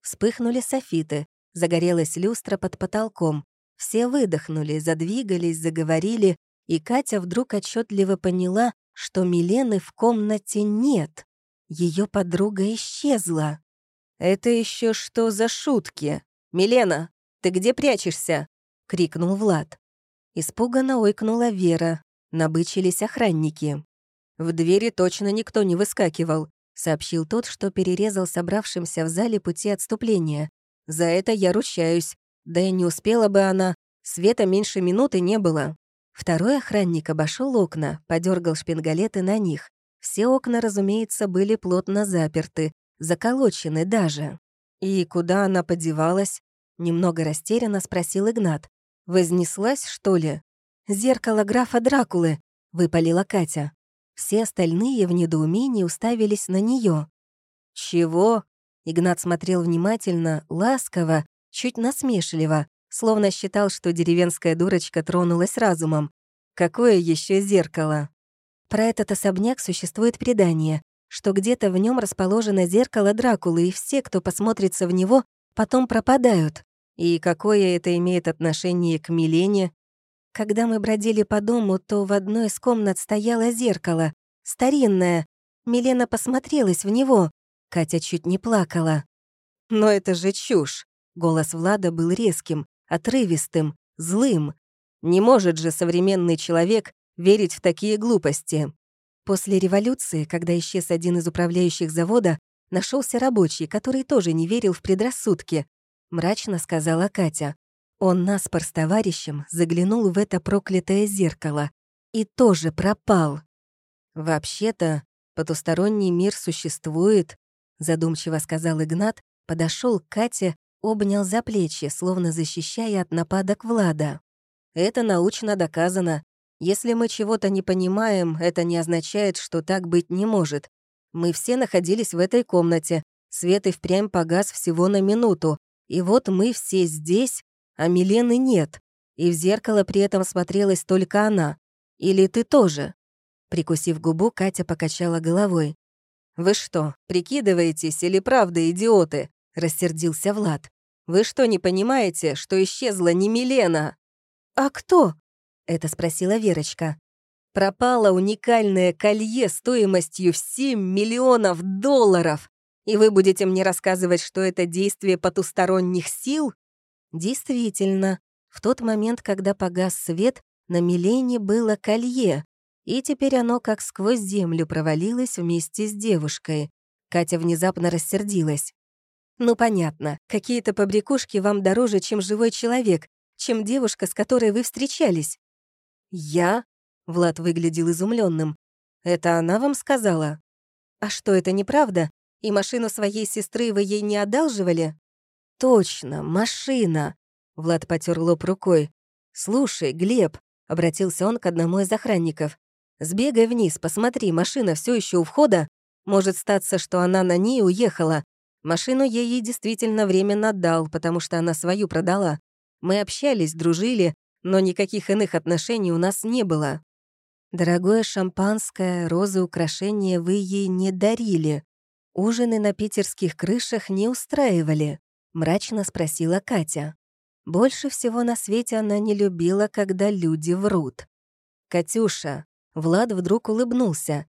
Вспыхнули софиты, загорелась люстра под потолком. Все выдохнули, задвигались, заговорили, и Катя вдруг отчетливо поняла, что Милены в комнате нет. Ее подруга исчезла. «Это еще что за шутки? Милена, ты где прячешься?» — крикнул Влад. Испуганно ойкнула Вера. Набычились охранники. «В двери точно никто не выскакивал», — сообщил тот, что перерезал собравшимся в зале пути отступления. «За это я ручаюсь. Да и не успела бы она. Света меньше минуты не было». Второй охранник обошел окна, подергал шпингалеты на них. Все окна, разумеется, были плотно заперты, заколочены даже. «И куда она подевалась?» — немного растерянно спросил Игнат. «Вознеслась, что ли?» «Зеркало графа Дракулы», — выпалила Катя. Все остальные в недоумении уставились на нее. «Чего?» Игнат смотрел внимательно, ласково, чуть насмешливо, словно считал, что деревенская дурочка тронулась разумом. Какое еще зеркало? Про этот особняк существует предание, что где-то в нем расположено зеркало Дракулы, и все, кто посмотрится в него, потом пропадают. И какое это имеет отношение к Милене? Когда мы бродили по дому, то в одной из комнат стояло зеркало, старинное. Милена посмотрелась в него. Катя чуть не плакала. «Но это же чушь!» Голос Влада был резким, отрывистым, злым. Не может же современный человек верить в такие глупости. После революции, когда исчез один из управляющих завода, нашелся рабочий, который тоже не верил в предрассудки. Мрачно сказала Катя. Он наспор с товарищем заглянул в это проклятое зеркало и тоже пропал. «Вообще-то, потусторонний мир существует», задумчиво сказал Игнат, подошел к Кате, обнял за плечи, словно защищая от нападок Влада. «Это научно доказано. Если мы чего-то не понимаем, это не означает, что так быть не может. Мы все находились в этой комнате. Свет и впрямь погас всего на минуту. И вот мы все здесь, а Милены нет. И в зеркало при этом смотрелась только она. Или ты тоже?» Прикусив губу, Катя покачала головой. «Вы что, прикидываетесь или правда идиоты?» — рассердился Влад. «Вы что, не понимаете, что исчезла не Милена?» «А кто?» — это спросила Верочка. «Пропало уникальное колье стоимостью в 7 миллионов долларов! И вы будете мне рассказывать, что это действие потусторонних сил?» Действительно, в тот момент, когда погас свет, на Милене было колье, и теперь оно как сквозь землю провалилось вместе с девушкой. Катя внезапно рассердилась. «Ну, понятно, какие-то побрякушки вам дороже, чем живой человек, чем девушка, с которой вы встречались». «Я?» — Влад выглядел изумленным. «Это она вам сказала?» «А что, это неправда? И машину своей сестры вы ей не одалживали?» «Точно, машина!» Влад потер лоб рукой. «Слушай, Глеб», — обратился он к одному из охранников, «сбегай вниз, посмотри, машина все еще у входа. Может статься, что она на ней уехала. Машину я ей действительно временно отдал, потому что она свою продала. Мы общались, дружили, но никаких иных отношений у нас не было. Дорогое шампанское, розы, украшения вы ей не дарили. Ужины на питерских крышах не устраивали. — мрачно спросила Катя. Больше всего на свете она не любила, когда люди врут. «Катюша», — Влад вдруг улыбнулся.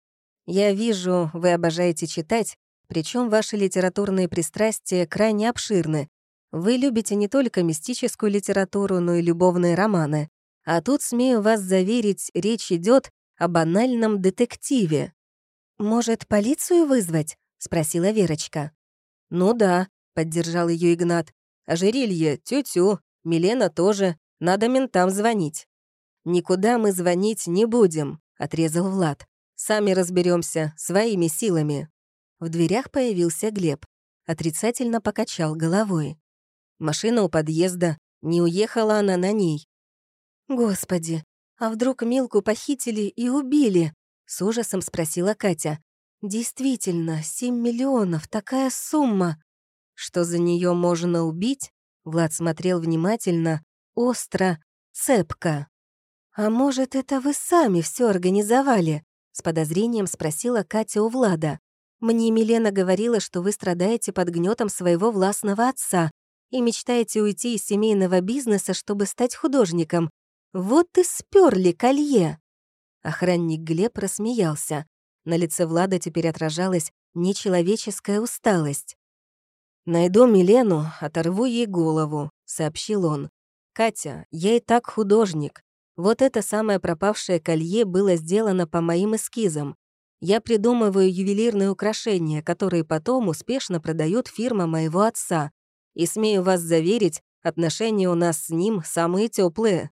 «Я вижу, вы обожаете читать, причем ваши литературные пристрастия крайне обширны. Вы любите не только мистическую литературу, но и любовные романы. А тут, смею вас заверить, речь идет о банальном детективе». «Может, полицию вызвать?» — спросила Верочка. «Ну да, поддержал ее Игнат. «Ожерелье, тю-тю, Милена тоже, надо ментам звонить». «Никуда мы звонить не будем», — отрезал Влад. «Сами разберемся своими силами». В дверях появился Глеб. Отрицательно покачал головой. Машина у подъезда. Не уехала она на ней. «Господи, а вдруг Милку похитили и убили?» — с ужасом спросила Катя. «Действительно, семь миллионов, такая сумма!» Что за нее можно убить? Влад смотрел внимательно, остро, цепко. «А может, это вы сами все организовали?» С подозрением спросила Катя у Влада. «Мне Милена говорила, что вы страдаете под гнетом своего властного отца и мечтаете уйти из семейного бизнеса, чтобы стать художником. Вот и сперли колье!» Охранник Глеб рассмеялся. На лице Влада теперь отражалась нечеловеческая усталость. «Найду Милену, оторву ей голову», — сообщил он. «Катя, я и так художник. Вот это самое пропавшее колье было сделано по моим эскизам. Я придумываю ювелирные украшения, которые потом успешно продает фирма моего отца. И смею вас заверить, отношения у нас с ним самые теплые.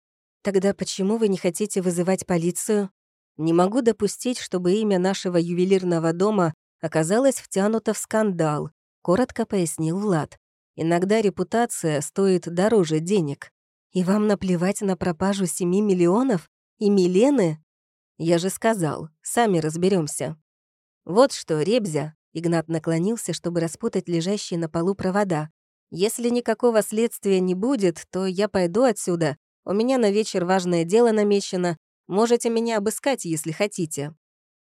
Тогда почему вы не хотите вызывать полицию? Не могу допустить, чтобы имя нашего ювелирного дома оказалось втянуто в скандал коротко пояснил Влад. «Иногда репутация стоит дороже денег. И вам наплевать на пропажу семи миллионов? И Милены?» «Я же сказал, сами разберемся. «Вот что, Ребзя», — Игнат наклонился, чтобы распутать лежащие на полу провода. «Если никакого следствия не будет, то я пойду отсюда. У меня на вечер важное дело намечено. Можете меня обыскать, если хотите».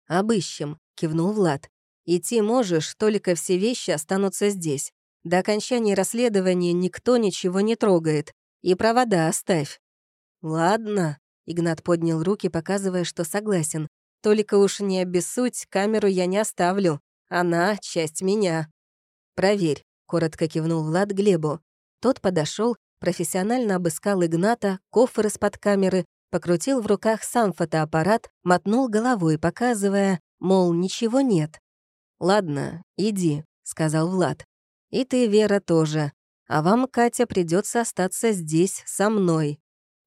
«Обыщем», — кивнул Влад. «Идти можешь, только все вещи останутся здесь. До окончания расследования никто ничего не трогает. И провода оставь». «Ладно», — Игнат поднял руки, показывая, что согласен. «Только уж не обессудь, камеру я не оставлю. Она — часть меня». «Проверь», — коротко кивнул Влад Глебу. Тот подошел, профессионально обыскал Игната, кофр из-под камеры, покрутил в руках сам фотоаппарат, мотнул головой, показывая, мол, ничего нет. «Ладно, иди», — сказал Влад. «И ты, Вера, тоже. А вам, Катя, придется остаться здесь, со мной».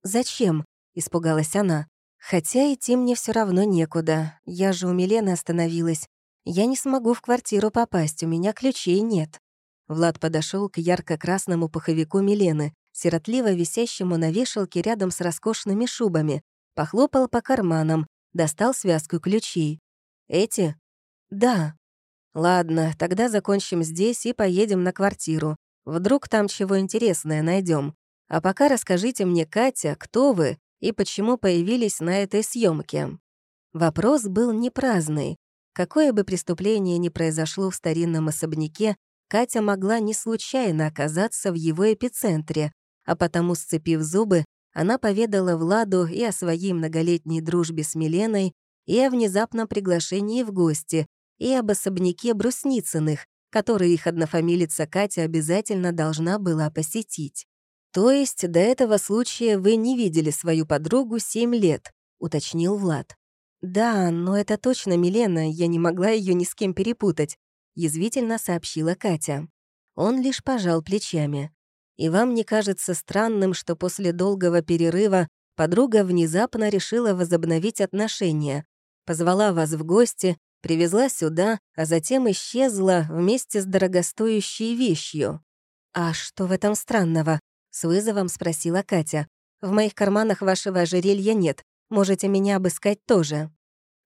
«Зачем?» — испугалась она. «Хотя идти мне все равно некуда. Я же у Милены остановилась. Я не смогу в квартиру попасть, у меня ключей нет». Влад подошел к ярко-красному пуховику Милены, сиротливо висящему на вешалке рядом с роскошными шубами, похлопал по карманам, достал связку ключей. «Эти?» «Да». «Ладно, тогда закончим здесь и поедем на квартиру. Вдруг там чего интересное найдем. А пока расскажите мне, Катя, кто вы и почему появились на этой съемке. Вопрос был не праздный. Какое бы преступление ни произошло в старинном особняке, Катя могла не случайно оказаться в его эпицентре, а потому, сцепив зубы, она поведала Владу и о своей многолетней дружбе с Миленой, и о внезапном приглашении в гости, и об особняке Брусницыных, который их однофамилица Катя обязательно должна была посетить. «То есть до этого случая вы не видели свою подругу семь лет», — уточнил Влад. «Да, но это точно Милена, я не могла ее ни с кем перепутать», — язвительно сообщила Катя. Он лишь пожал плечами. «И вам не кажется странным, что после долгого перерыва подруга внезапно решила возобновить отношения, позвала вас в гости, привезла сюда, а затем исчезла вместе с дорогостоящей вещью. «А что в этом странного?» — с вызовом спросила Катя. «В моих карманах вашего ожерелья нет. Можете меня обыскать тоже».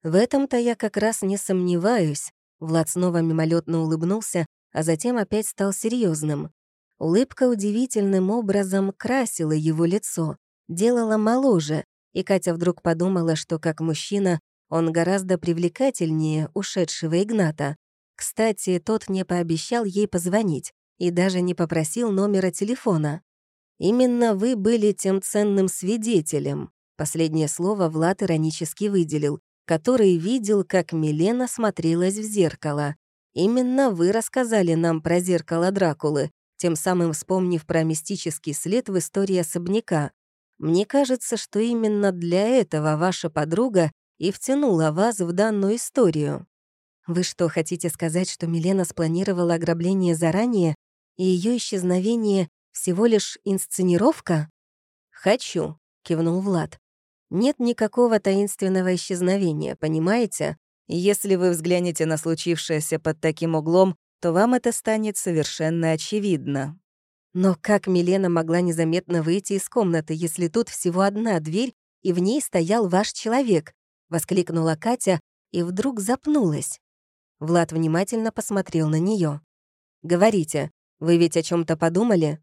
«В этом-то я как раз не сомневаюсь». Влад снова мимолетно улыбнулся, а затем опять стал серьезным. Улыбка удивительным образом красила его лицо, делала моложе, и Катя вдруг подумала, что как мужчина он гораздо привлекательнее ушедшего Игната. Кстати, тот не пообещал ей позвонить и даже не попросил номера телефона. «Именно вы были тем ценным свидетелем», последнее слово Влад иронически выделил, который видел, как Милена смотрелась в зеркало. «Именно вы рассказали нам про зеркало Дракулы, тем самым вспомнив про мистический след в истории особняка. Мне кажется, что именно для этого ваша подруга и втянула вас в данную историю. Вы что, хотите сказать, что Милена спланировала ограбление заранее, и ее исчезновение всего лишь инсценировка? «Хочу», — кивнул Влад. «Нет никакого таинственного исчезновения, понимаете? Если вы взглянете на случившееся под таким углом, то вам это станет совершенно очевидно». Но как Милена могла незаметно выйти из комнаты, если тут всего одна дверь, и в ней стоял ваш человек? Воскликнула Катя и вдруг запнулась. Влад внимательно посмотрел на нее. «Говорите, вы ведь о чем то подумали?»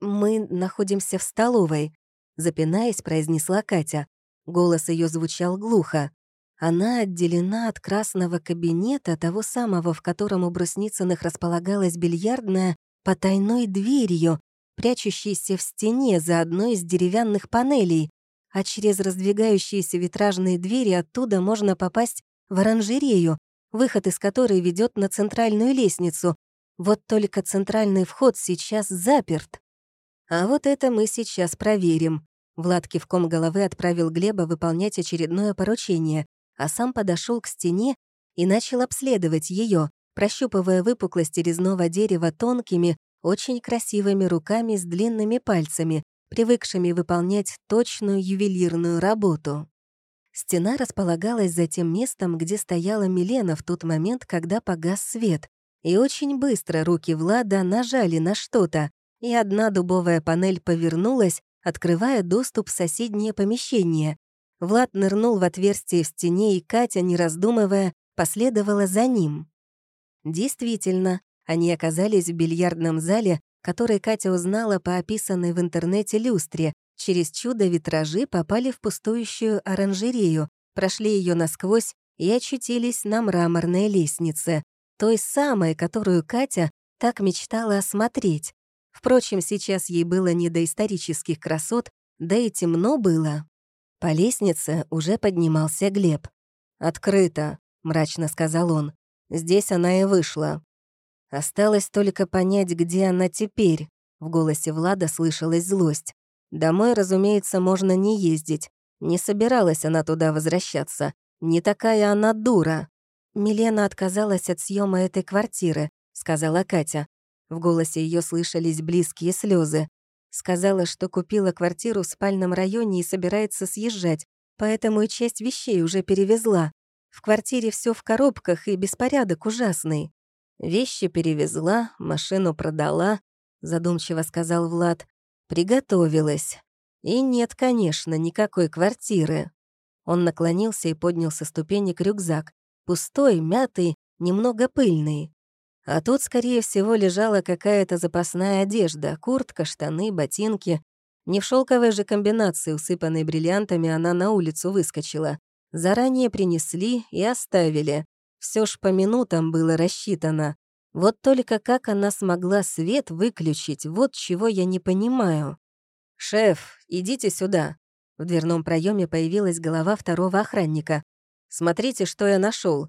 «Мы находимся в столовой», — запинаясь, произнесла Катя. Голос ее звучал глухо. Она отделена от красного кабинета, того самого, в котором у Брусницыных располагалась бильярдная, потайной дверью, прячущейся в стене за одной из деревянных панелей, а через раздвигающиеся витражные двери оттуда можно попасть в оранжерею, выход из которой ведет на центральную лестницу. Вот только центральный вход сейчас заперт. А вот это мы сейчас проверим. Влад кивком головы отправил Глеба выполнять очередное поручение, а сам подошел к стене и начал обследовать ее, прощупывая выпуклости резного дерева тонкими, очень красивыми руками с длинными пальцами, привыкшими выполнять точную ювелирную работу. Стена располагалась за тем местом, где стояла Милена в тот момент, когда погас свет. И очень быстро руки Влада нажали на что-то, и одна дубовая панель повернулась, открывая доступ в соседнее помещение. Влад нырнул в отверстие в стене, и Катя, не раздумывая, последовала за ним. Действительно, они оказались в бильярдном зале, который Катя узнала по описанной в интернете люстре. Через чудо витражи попали в пустующую оранжерею, прошли ее насквозь и очутились на мраморной лестнице, той самой, которую Катя так мечтала осмотреть. Впрочем, сейчас ей было не до исторических красот, да и темно было. По лестнице уже поднимался Глеб. «Открыто», — мрачно сказал он. «Здесь она и вышла». Осталось только понять, где она теперь. В голосе Влада слышалась злость. Домой, разумеется, можно не ездить. Не собиралась она туда возвращаться. Не такая она дура. Милена отказалась от съема этой квартиры, сказала Катя. В голосе ее слышались близкие слезы. Сказала, что купила квартиру в спальном районе и собирается съезжать, поэтому и часть вещей уже перевезла. В квартире все в коробках и беспорядок ужасный. Вещи перевезла, машину продала, задумчиво сказал Влад. Приготовилась. И нет, конечно, никакой квартиры. Он наклонился и поднял со ступенек рюкзак. Пустой, мятый, немного пыльный. А тут, скорее всего, лежала какая-то запасная одежда, куртка, штаны, ботинки. Не в шелковой же комбинации, усыпанной бриллиантами, она на улицу выскочила. Заранее принесли и оставили. Все ж по минутам было рассчитано. Вот только как она смогла свет выключить, вот чего я не понимаю. «Шеф, идите сюда». В дверном проеме появилась голова второго охранника. «Смотрите, что я нашел.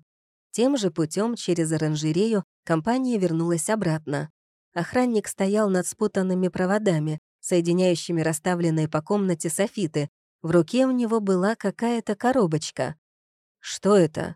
Тем же путем через оранжерею компания вернулась обратно. Охранник стоял над спутанными проводами, соединяющими расставленные по комнате софиты. В руке у него была какая-то коробочка. «Что это?»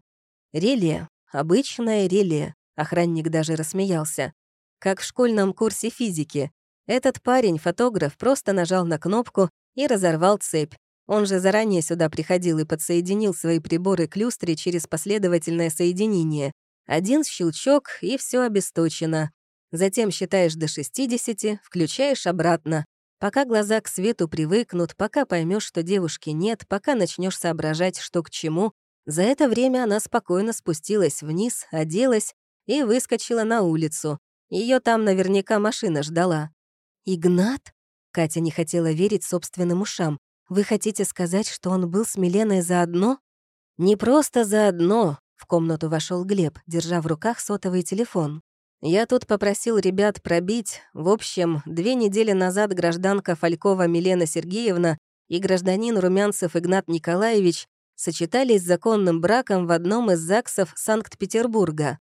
«Реле. Обычное реле». Охранник даже рассмеялся. «Как в школьном курсе физики. Этот парень, фотограф, просто нажал на кнопку и разорвал цепь. Он же заранее сюда приходил и подсоединил свои приборы к люстре через последовательное соединение. Один щелчок, и все обесточено. Затем считаешь до 60, включаешь обратно. Пока глаза к свету привыкнут, пока поймешь, что девушки нет, пока начнешь соображать, что к чему, за это время она спокойно спустилась вниз, оделась и выскочила на улицу. Ее там наверняка машина ждала. «Игнат?» Катя не хотела верить собственным ушам. «Вы хотите сказать, что он был с Миленой заодно?» «Не просто заодно», — в комнату вошел Глеб, держа в руках сотовый телефон. «Я тут попросил ребят пробить. В общем, две недели назад гражданка Фалькова Милена Сергеевна и гражданин Румянцев Игнат Николаевич сочетались с законным браком в одном из ЗАГСов Санкт-Петербурга.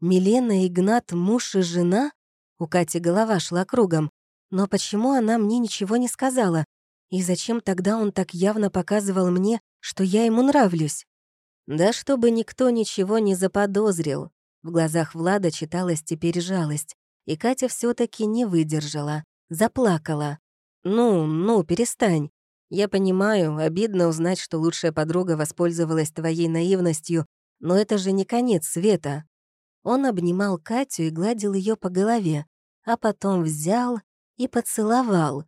Милена Игнат — муж и жена? У Кати голова шла кругом. Но почему она мне ничего не сказала? И зачем тогда он так явно показывал мне, что я ему нравлюсь? Да чтобы никто ничего не заподозрил. В глазах Влада читалась теперь жалость. И Катя все таки не выдержала. Заплакала. «Ну, ну, перестань. Я понимаю, обидно узнать, что лучшая подруга воспользовалась твоей наивностью, но это же не конец света». Он обнимал Катю и гладил ее по голове, а потом взял и поцеловал.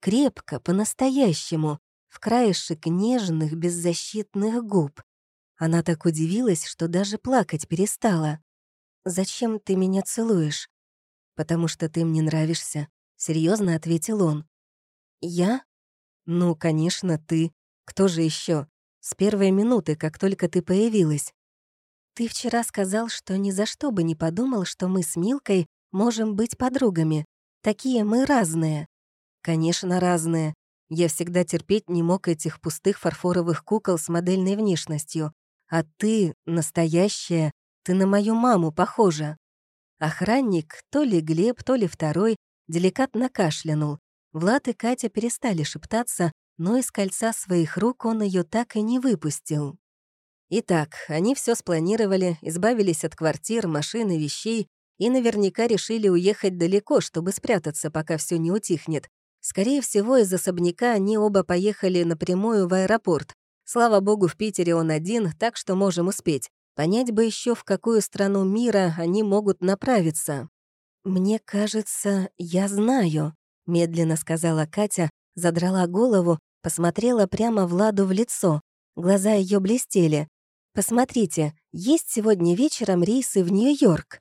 Крепко, по-настоящему, в краешек нежных, беззащитных губ. Она так удивилась, что даже плакать перестала. «Зачем ты меня целуешь?» «Потому что ты мне нравишься», — серьезно ответил он. «Я?» «Ну, конечно, ты. Кто же еще? С первой минуты, как только ты появилась. Ты вчера сказал, что ни за что бы не подумал, что мы с Милкой можем быть подругами. Такие мы разные. Конечно, разные. Я всегда терпеть не мог этих пустых фарфоровых кукол с модельной внешностью. А ты настоящая, ты на мою маму похожа. Охранник, то ли Глеб, то ли второй, деликатно кашлянул. Влад и Катя перестали шептаться, но из кольца своих рук он ее так и не выпустил. Итак, они все спланировали, избавились от квартир, машин и вещей, и наверняка решили уехать далеко, чтобы спрятаться, пока все не утихнет. Скорее всего, из особняка они оба поехали напрямую в аэропорт. Слава богу, в Питере он один, так что можем успеть. Понять бы еще, в какую страну мира они могут направиться. «Мне кажется, я знаю», — медленно сказала Катя, задрала голову, посмотрела прямо Владу в лицо. Глаза ее блестели. «Посмотрите, есть сегодня вечером рейсы в Нью-Йорк».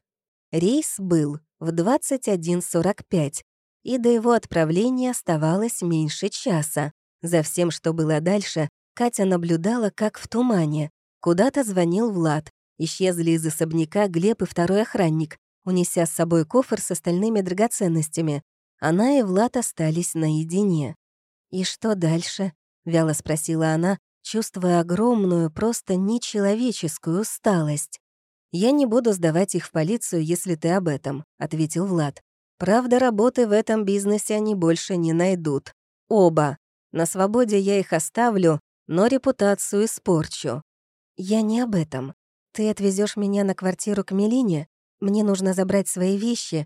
Рейс был в 21.45, и до его отправления оставалось меньше часа. За всем, что было дальше, Катя наблюдала, как в тумане. Куда-то звонил Влад. Исчезли из особняка Глеб и второй охранник, унеся с собой кофр с остальными драгоценностями. Она и Влад остались наедине. «И что дальше?» — вяло спросила она, чувствуя огромную, просто нечеловеческую усталость. «Я не буду сдавать их в полицию, если ты об этом», — ответил Влад. «Правда, работы в этом бизнесе они больше не найдут. Оба. На свободе я их оставлю, но репутацию испорчу». «Я не об этом. Ты отвезешь меня на квартиру к Мелине? Мне нужно забрать свои вещи.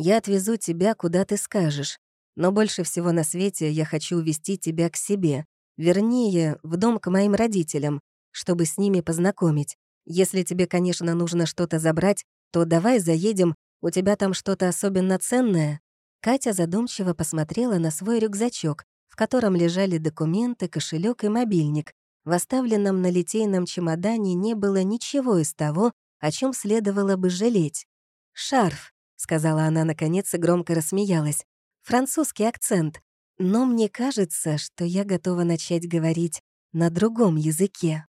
Я отвезу тебя, куда ты скажешь. Но больше всего на свете я хочу увезти тебя к себе. Вернее, в дом к моим родителям, чтобы с ними познакомить. Если тебе, конечно, нужно что-то забрать, то давай заедем, у тебя там что-то особенно ценное». Катя задумчиво посмотрела на свой рюкзачок, в котором лежали документы, кошелек и мобильник. В оставленном на литейном чемодане не было ничего из того, о чем следовало бы жалеть. «Шарф», — сказала она наконец и громко рассмеялась. «Французский акцент. Но мне кажется, что я готова начать говорить на другом языке».